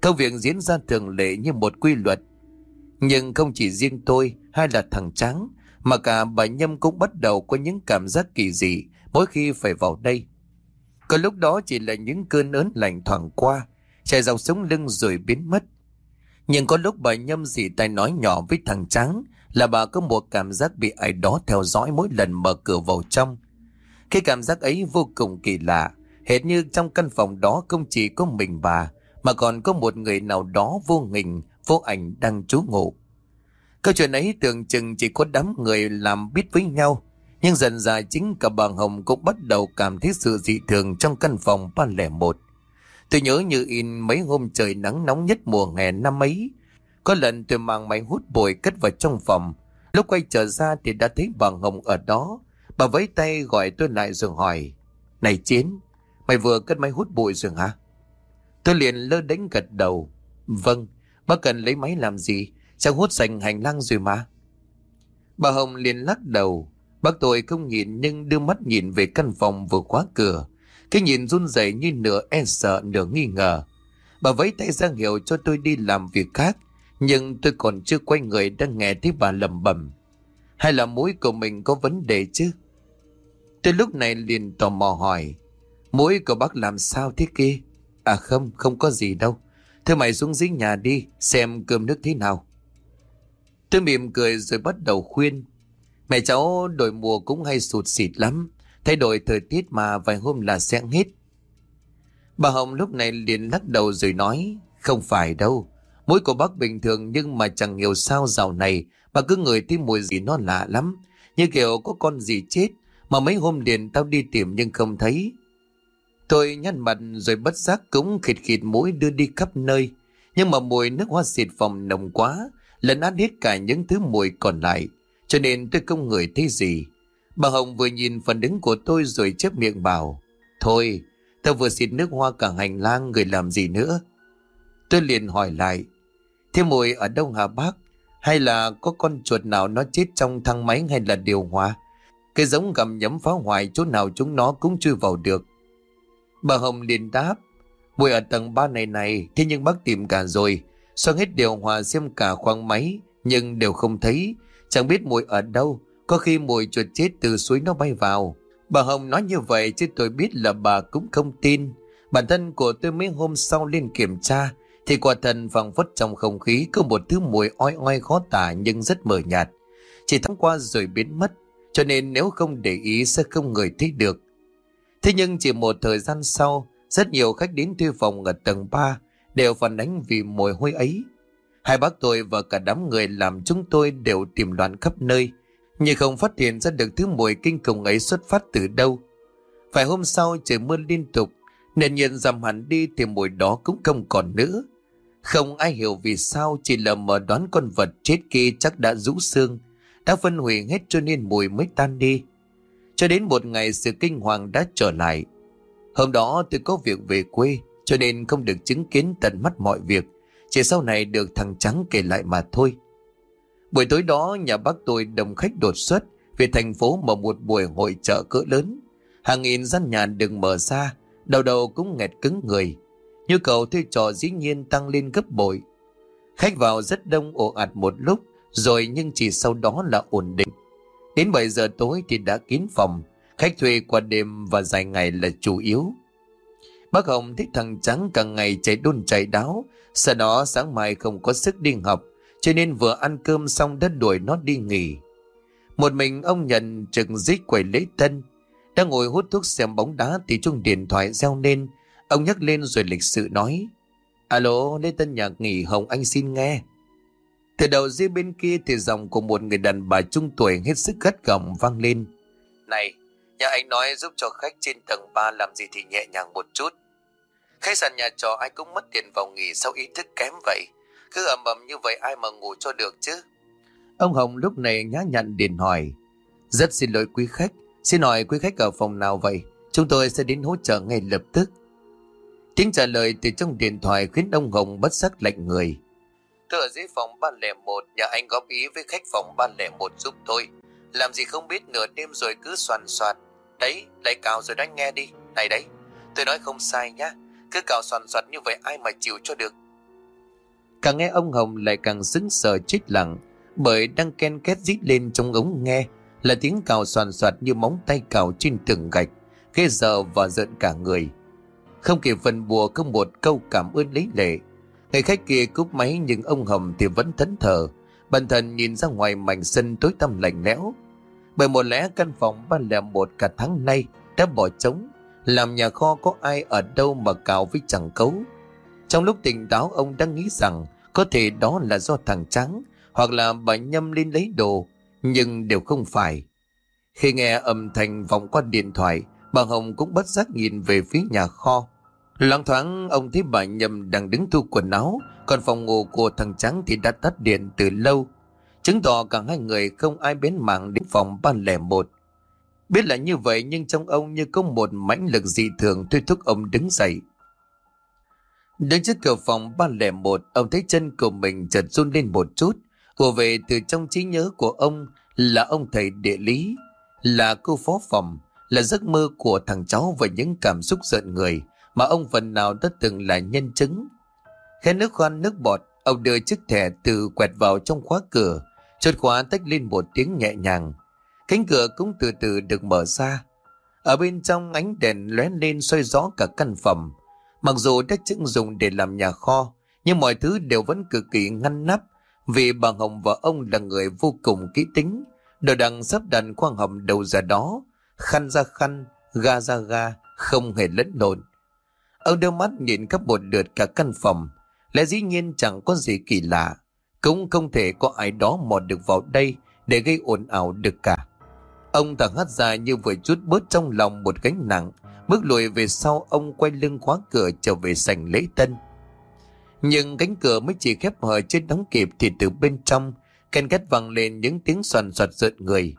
Speaker 1: Công việc diễn ra thường lệ như một quy luật. Nhưng không chỉ riêng tôi hay là thằng Trắng, mà cả bà Nhâm cũng bắt đầu có những cảm giác kỳ dị mỗi khi phải vào đây. Có lúc đó chỉ là những cơn ớn lạnh thoảng qua, chạy dọc sống lưng rồi biến mất. Nhưng có lúc bà Nhâm dì tay nói nhỏ với thằng Trắng là bà có một cảm giác bị ai đó theo dõi mỗi lần mở cửa vào trong. Cái cảm giác ấy vô cùng kỳ lạ, hệt như trong căn phòng đó không chỉ có mình bà, mà còn có một người nào đó vô hình, vô ảnh đang trú ngụ. Câu chuyện ấy tưởng chừng chỉ có đám người làm biết với nhau, nhưng dần dài chính cả bà Hồng cũng bắt đầu cảm thấy sự dị thường trong căn phòng 301. Tôi nhớ như in mấy hôm trời nắng nóng nhất mùa hè năm ấy. Có lần tôi mang máy hút bụi cất vào trong phòng. Lúc quay trở ra thì đã thấy bà Hồng ở đó. Bà vẫy tay gọi tôi lại rồi hỏi. Này Chiến, mày vừa cất máy hút bụi rồi hả? Tôi liền lơ đánh gật đầu. Vâng, bác cần lấy máy làm gì? Chẳng hút sành hành lang rồi mà. Bà Hồng liền lắc đầu. Bác tôi không nhìn nhưng đưa mắt nhìn về căn phòng vừa khóa cửa. Cái nhìn run rẩy như nửa e sợ nửa nghi ngờ. Bà vẫy tay ra hiệu cho tôi đi làm việc khác. Nhưng tôi còn chưa quay người đang nghe thấy bà lầm bầm. Hay là mũi của mình có vấn đề chứ? Tôi lúc này liền tò mò hỏi. Mũi của bác làm sao thế kia? À không, không có gì đâu. Thôi mày xuống dưới nhà đi, xem cơm nước thế nào. Tôi mỉm cười rồi bắt đầu khuyên. Mẹ cháu đổi mùa cũng hay sụt xịt lắm. Thay đổi thời tiết mà vài hôm là sẽ hết. Bà Hồng lúc này liền lắc đầu rồi nói. Không phải đâu. Mũi của bác bình thường nhưng mà chẳng hiểu sao dạo này bà cứ ngửi thấy mùi gì nó lạ lắm. Như kiểu có con gì chết mà mấy hôm liền tao đi tìm nhưng không thấy. Tôi nhăn mặt rồi bất giác cũng khịt khịt mũi đưa đi khắp nơi. Nhưng mà mùi nước hoa xịt phòng nồng quá, lấn át hết cả những thứ mùi còn lại. Cho nên tôi không ngửi thấy gì. Bà Hồng vừa nhìn phần đứng của tôi rồi chép miệng bảo. Thôi, tao vừa xịt nước hoa cả hành lang người làm gì nữa. Tôi liền hỏi lại. Thế mùi ở đâu hả bác? Hay là có con chuột nào nó chết trong thang máy hay là điều hòa? Cái giống gầm nhấm phá hoại chỗ nào chúng nó cũng chưa vào được. Bà Hồng liền đáp. Mùi ở tầng 3 này này, thế nhưng bác tìm cả rồi. Xoang hết điều hòa xem cả khoang máy, nhưng đều không thấy. Chẳng biết mùi ở đâu, có khi mùi chuột chết từ suối nó bay vào. Bà Hồng nói như vậy chứ tôi biết là bà cũng không tin. Bản thân của tôi mấy hôm sau lên kiểm tra, thì quả thần phẳng phất trong không khí có một thứ mùi oi oi khó tả nhưng rất mờ nhạt. Chỉ thoáng qua rồi biến mất, cho nên nếu không để ý sẽ không người thấy được. Thế nhưng chỉ một thời gian sau, rất nhiều khách đến thuê phòng ở tầng 3 đều phản ánh vì mùi hôi ấy. Hai bác tôi và cả đám người làm chúng tôi đều tìm đoán khắp nơi, nhưng không phát hiện ra được thứ mùi kinh khủng ấy xuất phát từ đâu. Phải hôm sau trời mưa liên tục, nền nhiệt giảm hẳn đi thì mùi đó cũng không còn nữa. Không ai hiểu vì sao chỉ là mở đoán con vật chết kia chắc đã rũ xương, đã phân hủy hết cho nên mùi mới tan đi. Cho đến một ngày sự kinh hoàng đã trở lại. Hôm đó tôi có việc về quê cho nên không được chứng kiến tận mắt mọi việc. Chỉ sau này được thằng Trắng kể lại mà thôi. Buổi tối đó nhà bác tôi đồng khách đột xuất về thành phố mở một buổi hội chợ cỡ lớn. Hàng nghìn gian nhà đừng mở ra, đầu đầu cũng nghẹt cứng người. Nhu cầu thuê trò dĩ nhiên tăng lên gấp bội. Khách vào rất đông ồ ạt một lúc, rồi nhưng chỉ sau đó là ổn định. Đến 7 giờ tối thì đã kín phòng, khách thuê qua đêm và dài ngày là chủ yếu. Bác Hồng thích thằng Trắng cả ngày chạy đôn chạy đáo, sau đó sáng mai không có sức đi học, cho nên vừa ăn cơm xong đã đuổi nó đi nghỉ. Một mình ông nhận trực dít quầy lễ tân, đang ngồi hút thuốc xem bóng đá thì chung điện thoại reo lên, ông nhắc lên rồi lịch sự nói. Alo, lễ tân nhạc nghỉ Hồng anh xin nghe. Từ đầu dưới bên kia thì giọng của một người đàn bà trung tuổi hết sức gắt gỏng vang lên. Này, nhà anh nói giúp cho khách trên tầng 3 làm gì thì nhẹ nhàng một chút. Khách sạn nhà trọ ai cũng mất tiền vào nghỉ sao ý thức kém vậy. Cứ ầm ầm như vậy ai mà ngủ cho được chứ. Ông Hồng lúc này nhã nhặn điện hỏi. Rất xin lỗi quý khách. Xin hỏi quý khách ở phòng nào vậy? Chúng tôi sẽ đến hỗ trợ ngay lập tức. Tiếng trả lời từ trong điện thoại khiến ông Hồng bất sắc lạnh người. Tôi ở dưới phòng 301, nhà anh góp ý với khách phòng 301 giúp tôi. Làm gì không biết nửa đêm rồi cứ soàn soạt. Đấy, lại cào rồi đánh nghe đi. Này đấy, tôi nói không sai nhá. Cứ cào soàn soạt như vậy ai mà chịu cho được. Càng nghe ông Hồng lại càng sững sờ chết lặng. Bởi đang ken két rít lên trong ống nghe là tiếng cào soàn soạt như móng tay cào trên tường gạch. Ghê giờ và giận cả người. Không kịp phần bùa không một câu cảm ơn lấy lệ Người khách kia cúp máy nhưng ông Hồng thì vẫn thẫn thờ. Bản thân nhìn ra ngoài mảnh sân tối tăm lạnh lẽo. Bởi một lẽ căn phòng ba lẻ một cả tháng nay đã bỏ trống. Làm nhà kho có ai ở đâu mà cào với chẳng cấu. Trong lúc tỉnh táo ông đang nghĩ rằng có thể đó là do thằng Trắng hoặc là bà Nhâm lên lấy đồ. Nhưng đều không phải. Khi nghe âm thanh vọng qua điện thoại, bà Hồng cũng bất giác nhìn về phía nhà kho. Loáng thoáng ông thấy bà Nhâm đang đứng thu quần áo, còn phòng ngủ của thằng Trắng thì đã tắt điện từ lâu. Chứng tỏ cả hai người không ai bén mạng đến phòng 301. Biết là như vậy nhưng trong ông như có một mãnh lực dị thường thôi thúc ông đứng dậy. Đứng trước cửa phòng 301, ông thấy chân của mình chợt run lên một chút. Ùa về từ trong trí nhớ của ông là ông thầy địa lý, là cô phó phòng, là giấc mơ của thằng cháu và những cảm xúc giận người mà ông phần nào đã từng là nhân chứng. Khe nước khoan nước bọt, ông đưa chiếc thẻ từ quẹt vào trong khóa cửa, Chốt khóa tách lên một tiếng nhẹ nhàng. Cánh cửa cũng từ từ được mở ra. Ở bên trong ánh đèn lóe lên soi rõ cả căn phòng. Mặc dù đã chứng dùng để làm nhà kho, nhưng mọi thứ đều vẫn cực kỳ ngăn nắp vì bà Hồng và ông là người vô cùng kỹ tính. Đồ đằng sắp đặt khoang hầm đầu ra đó, khăn ra khăn, ga ra ga, không hề lẫn lộn. Ông đưa mắt nhìn khắp một lượt cả căn phòng, lẽ dĩ nhiên chẳng có gì kỳ lạ. Cũng không thể có ai đó mò được vào đây để gây ồn ào được cả. Ông thở hắt ra như vừa chút bớt trong lòng một gánh nặng, bước lùi về sau ông quay lưng khóa cửa trở về sảnh lễ tân. Nhưng cánh cửa mới chỉ khép hờ chưa đóng kịp thì từ bên trong, ken két vang lên những tiếng soàn soạt rợn người.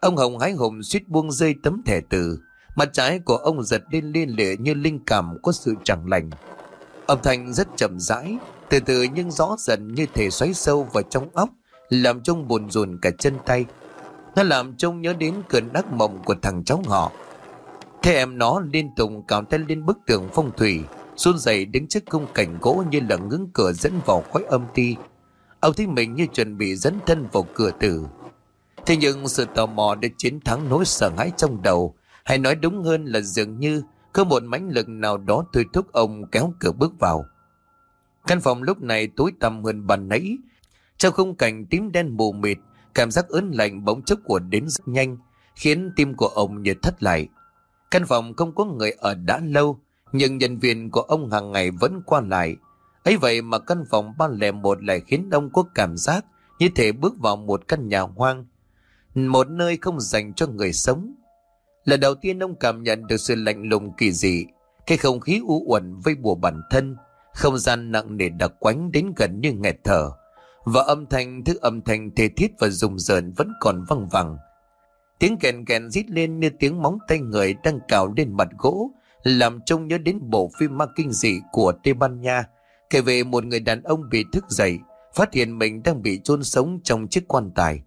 Speaker 1: Ông Hồng hái hùng suýt buông rơi tấm thẻ từ, mặt trái của ông giật lên liên lệ như linh cảm có sự chẳng lành. Âm thanh rất chậm rãi, từ từ nhưng rõ dần như thể xoáy sâu vào trong óc, làm trông buồn rùn cả chân tay. Nó làm trông nhớ đến cơn ác mộng của thằng cháu họ. Thế em nó liên tục cào tay lên bức tường phong thủy, run rẩy đứng trước khung cảnh gỗ như là ngưỡng cửa dẫn vào khói âm ti. Ông thấy mình như chuẩn bị dẫn thân vào cửa tử. Thế nhưng sự tò mò để chiến thắng nỗi sợ hãi trong đầu, hay nói đúng hơn là dường như có một mãnh lực nào đó thôi thúc ông kéo cửa bước vào. Căn phòng lúc này tối tăm hơn bàn nãy. Trong khung cảnh tím đen mù mịt, cảm giác ớn lạnh bỗng chốc của đến rất nhanh, khiến tim của ông như thất lại. Căn phòng không có người ở đã lâu, nhưng nhân viên của ông hàng ngày vẫn qua lại. ấy vậy mà căn phòng ba lẻ một lại khiến ông có cảm giác như thể bước vào một căn nhà hoang, một nơi không dành cho người sống. Lần đầu tiên ông cảm nhận được sự lạnh lùng kỳ dị, cái không khí u uẩn vây bùa bản thân, không gian nặng nề đặc quánh đến gần như nghẹt thở, và âm thanh thứ âm thanh thê thiết và rùng rợn vẫn còn văng vẳng. Tiếng kèn kèn rít lên như tiếng móng tay người đang cào lên mặt gỗ, làm trông nhớ đến bộ phim ma kinh dị của Tây Ban Nha, kể về một người đàn ông bị thức dậy, phát hiện mình đang bị chôn sống trong chiếc quan tài.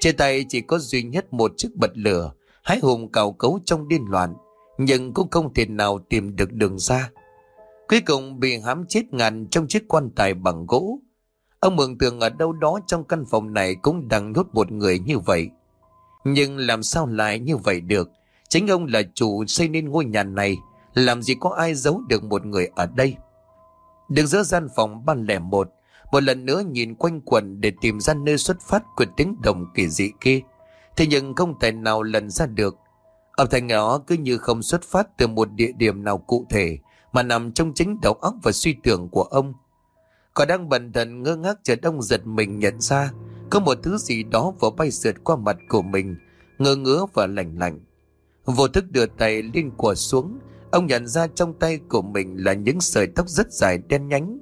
Speaker 1: Trên tay chỉ có duy nhất một chiếc bật lửa, hái hùng cào cấu trong điên loạn, nhưng cũng không thể nào tìm được đường ra. Cuối cùng bị hãm chết ngàn trong chiếc quan tài bằng gỗ. Ông mường tượng ở đâu đó trong căn phòng này cũng đang nhốt một người như vậy. Nhưng làm sao lại như vậy được? Chính ông là chủ xây nên ngôi nhà này, làm gì có ai giấu được một người ở đây? Đứng giữa gian phòng ban lẻ một, một lần nữa nhìn quanh quần để tìm ra nơi xuất phát của tiếng đồng kỳ dị kia. Thế nhưng không thể nào lần ra được. Âm thanh đó cứ như không xuất phát từ một địa điểm nào cụ thể, mà nằm trong chính đầu óc và suy tưởng của ông. Còn đang bần thần ngơ ngác chợt ông giật mình nhận ra có một thứ gì đó vừa bay sượt qua mặt của mình, ngơ ngứa và lạnh lạnh. Vô thức đưa tay lên của xuống, ông nhận ra trong tay của mình là những sợi tóc rất dài đen nhánh.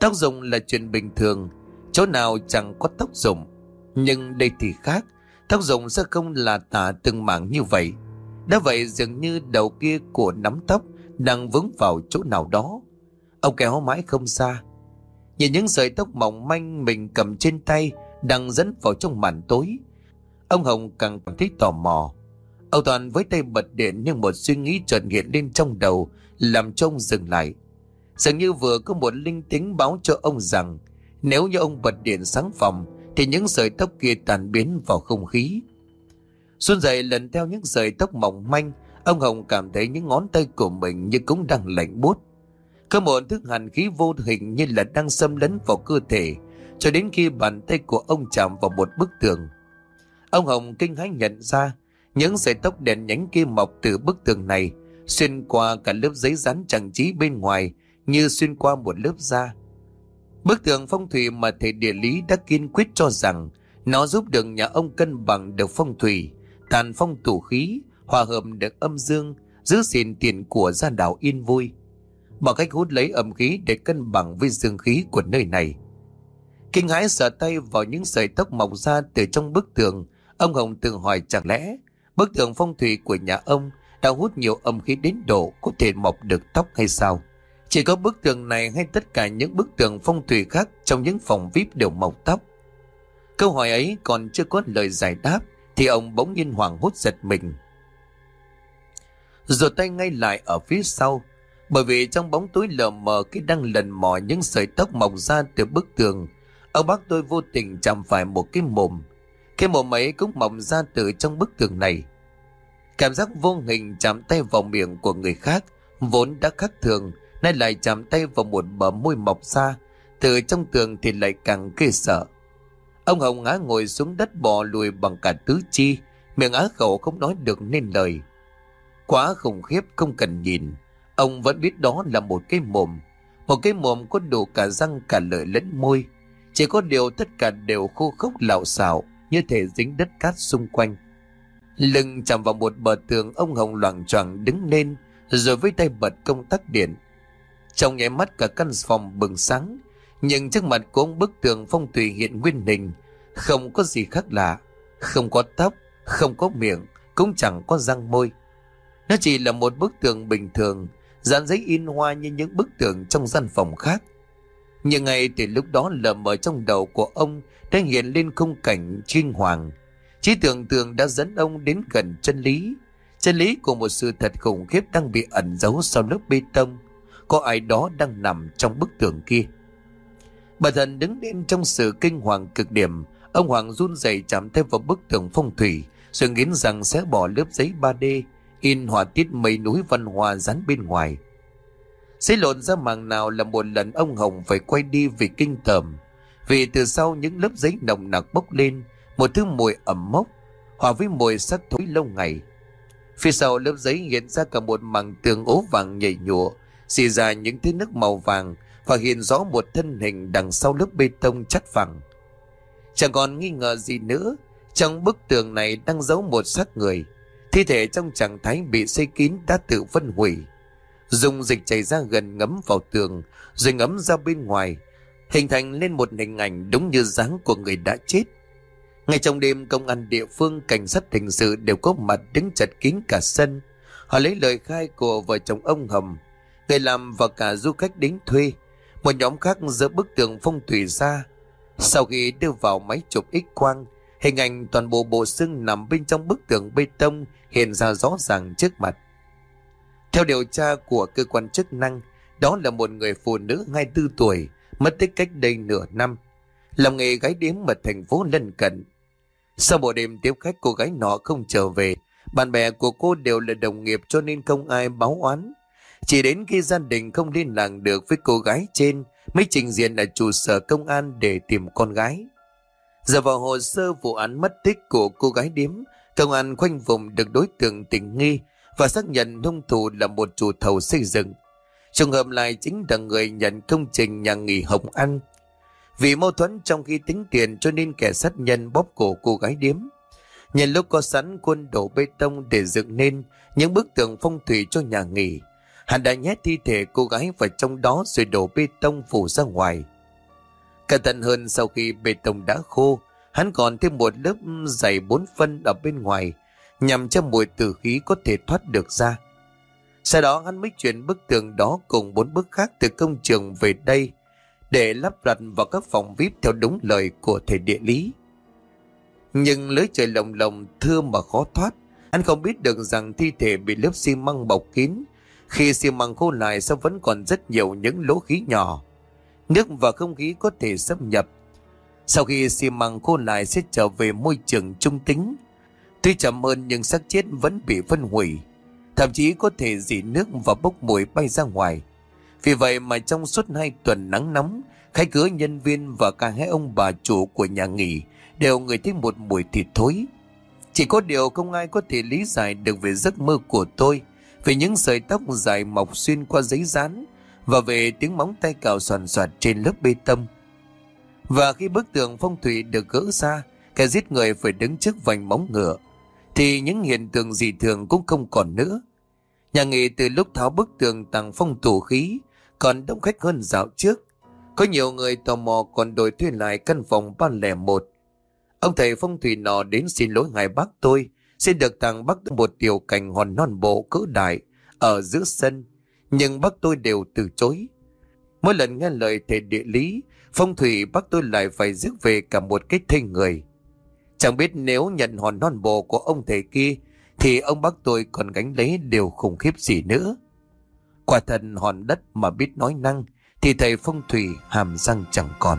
Speaker 1: Tóc rụng là chuyện bình thường, chỗ nào chẳng có tóc rụng. Nhưng đây thì khác, tóc rụng sẽ không là tả từng mảng như vậy. Đã vậy dường như đầu kia của nắm tóc đang vướng vào chỗ nào đó. Ông kéo mãi không xa. Nhìn những sợi tóc mỏng manh mình cầm trên tay đang dẫn vào trong màn tối. Ông Hồng càng cảm thấy tò mò. Ông Toàn với tay bật điện nhưng một suy nghĩ chợt hiện lên trong đầu, làm trông dừng lại. Dường như vừa có một linh tính báo cho ông rằng, nếu như ông bật điện sáng phòng, thì những sợi tóc kia tàn biến vào không khí. Xuân dậy lần theo những sợi tóc mỏng manh, Ông Hồng cảm thấy những ngón tay của mình như cũng đang lạnh buốt. Có một thức hàn khí vô hình như là đang xâm lấn vào cơ thể, cho đến khi bàn tay của ông chạm vào một bức tường. Ông Hồng kinh hãi nhận ra, những sợi tóc đèn nhánh kia mọc từ bức tường này, xuyên qua cả lớp giấy dán trang trí bên ngoài, như xuyên qua một lớp da. Bức tường phong thủy mà thầy địa lý đã kiên quyết cho rằng nó giúp được nhà ông cân bằng được phong thủy, tàn phong tủ khí, hòa hợp được âm dương, giữ gìn tiền của gia đạo yên vui. Bằng cách hút lấy âm khí để cân bằng với dương khí của nơi này. Kinh hãi sợ tay vào những sợi tóc mọc ra từ trong bức tường, ông Hồng tự hỏi chẳng lẽ bức tường phong thủy của nhà ông đã hút nhiều âm khí đến độ có thể mọc được tóc hay sao? Chỉ có bức tường này hay tất cả những bức tường phong thủy khác trong những phòng VIP đều mọc tóc? Câu hỏi ấy còn chưa có lời giải đáp thì ông bỗng nhiên hoảng hốt giật mình rồi tay ngay lại ở phía sau. Bởi vì trong bóng tối lờ mờ khi đang lần mò những sợi tóc mọc ra từ bức tường, Ông bác tôi vô tình chạm phải một cái mồm. Cái mồm ấy cũng mọc ra từ trong bức tường này. Cảm giác vô hình chạm tay vào miệng của người khác vốn đã khác thường nay lại chạm tay vào một bờ môi mọc ra từ trong tường thì lại càng ghê sợ ông hồng ngã ngồi xuống đất bò lùi bằng cả tứ chi miệng á khẩu không nói được nên lời quá khủng khiếp không cần nhìn ông vẫn biết đó là một cái mồm. Một cái mồm có đủ cả răng, cả lợi lẫn môi. Chỉ có điều tất cả đều khô khốc lạo xạo như thể dính đất cát xung quanh. Lưng chạm vào một bờ tường, ông hồng loảng choảng đứng lên, rồi với tay bật công tắc điện. Trong nháy mắt, cả căn phòng bừng sáng, nhưng trước mặt của ông bức tường phong thủy hiện nguyên hình. Không có gì khác lạ. Không có tóc, không có miệng, cũng chẳng có răng môi. Nó chỉ là một bức tường bình thường dán giấy in hoa như những bức tường trong gian phòng khác. Nhưng ngay từ lúc đó lờ mờ trong đầu của ông, đã hiện lên khung cảnh kinh hoàng. Trí tưởng tượng đã dẫn ông đến gần chân lý. Chân lý của một sự thật khủng khiếp đang bị ẩn giấu sau lớp bê tông. Có ai đó đang nằm trong bức tường kia. Bà thần đứng lên trong sự kinh hoàng cực điểm. Ông hoàng run rẩy chạm tay vào bức tường phong thủy, rồi nghiến rằng sẽ bỏ lớp giấy 3D in họa tiết mấy núi văn hoa dán bên ngoài xế lộn ra màng nào là một lần ông Hồng phải quay đi vì kinh tởm. Vì từ sau những lớp giấy nồng nặc bốc lên, một thứ mùi ẩm mốc, hòa với mùi sắc thối lâu ngày. Phía sau lớp giấy hiện ra cả một màng tường ố vàng nhảy nhụa, xì ra những thứ nước màu vàng và hiện rõ một thân hình đằng sau lớp bê tông chắt vàng. Chẳng còn nghi ngờ gì nữa, trong bức tường này đang giấu một xác người. Thi thể trong trạng thái bị xây kín đã tự phân hủy. Dùng dịch chảy ra gần ngấm vào tường, rồi ngấm ra bên ngoài, hình thành lên một hình ảnh đúng như dáng của người đã chết. Ngay trong đêm công an địa phương cảnh sát hình sự đều có mặt đứng chặt kín cả sân. Họ lấy lời khai của vợ chồng ông Hầm, người làm và cả du khách đến thuê. Một nhóm khác dỡ bức tường phong thủy ra. Sau khi đưa vào máy chụp x quang, hình ảnh toàn bộ bộ xương nằm bên trong bức tường bê tông hiện ra rõ ràng trước mặt. Theo điều tra của cơ quan chức năng, đó là một người phụ nữ 24 tuổi, mất tích cách đây nửa năm. Làm nghề gái điếm ở thành phố lân cận. Sau buổi đêm tiếp khách cô gái nọ không trở về, bạn bè của cô đều là đồng nghiệp cho nên không ai báo oán. Chỉ đến khi gia đình không liên lạc được với cô gái trên mới trình diện ở trụ sở công an để tìm con gái. Giờ vào hồ sơ vụ án mất tích của cô gái điếm, công an khoanh vùng được đối tượng tình nghi và xác nhận hung thủ là một chủ thầu xây dựng. Trường hợp này chính là người nhận công trình nhà nghỉ Hồng An. Vì mâu thuẫn trong khi tính tiền cho nên kẻ sát nhân bóp cổ cô gái điếm. Nhân lúc có sẵn quân đổ bê tông để dựng nên những bức tường phong thủy cho nhà nghỉ, hắn đã nhét thi thể cô gái vào trong đó rồi đổ bê tông phủ ra ngoài. Cẩn thận hơn sau khi bê tông đã khô, hắn còn thêm một lớp dày bốn phân ở bên ngoài nhằm cho mùi tử khí có thể thoát được ra. Sau đó hắn mới chuyển bức tường đó cùng bốn bức khác từ công trường về đây để lắp đặt vào các phòng VIP theo đúng lời của thầy địa lý. Nhưng lưới trời lồng lồng thưa mà khó thoát, hắn không biết được rằng thi thể bị lớp xi măng bọc kín. Khi xi măng khô lại sẽ vẫn còn rất nhiều những lỗ khí nhỏ. Nước và không khí có thể xâm nhập. Sau khi xi măng khô lại sẽ trở về môi trường trung tính, Tuy chậm hơn nhưng xác chết vẫn bị phân hủy. Thậm chí có thể dỉ nước và bốc mùi bay ra ngoài. Vì vậy mà trong suốt hai tuần nắng nóng, khách cửa nhân viên và cả hai ông bà chủ của nhà nghỉ đều người thấy một mùi thịt thối. Chỉ có điều không ai có thể lý giải được về giấc mơ của tôi, về những sợi tóc dài mọc xuyên qua giấy dán và về tiếng móng tay cào soàn soạt trên lớp bê tông. Và khi bức tường phong thủy được gỡ ra, kẻ giết người phải đứng trước vành móng ngựa, thì những hiện tượng dị thường cũng không còn nữa. Nhà nghỉ từ lúc tháo bức tường tàng phong tủ khí, còn đông khách hơn dạo trước. Có nhiều người tò mò còn đổi thuê lại căn phòng 301. Ông thầy phong thủy nọ đến xin lỗi ngài bác tôi, xin được tặng bác một tiểu cảnh hòn non bộ cỡ đại ở giữa sân, nhưng bác tôi đều từ chối. Mỗi lần nghe lời thầy địa lý, phong thủy bác tôi lại phải rước về cả một cái thây người. Chẳng biết nếu nhận hòn non bộ của ông thầy kia thì ông bác tôi còn gánh lấy điều khủng khiếp gì nữa. Quả thần hòn đất mà biết nói năng thì thầy phong thủy hàm răng chẳng còn.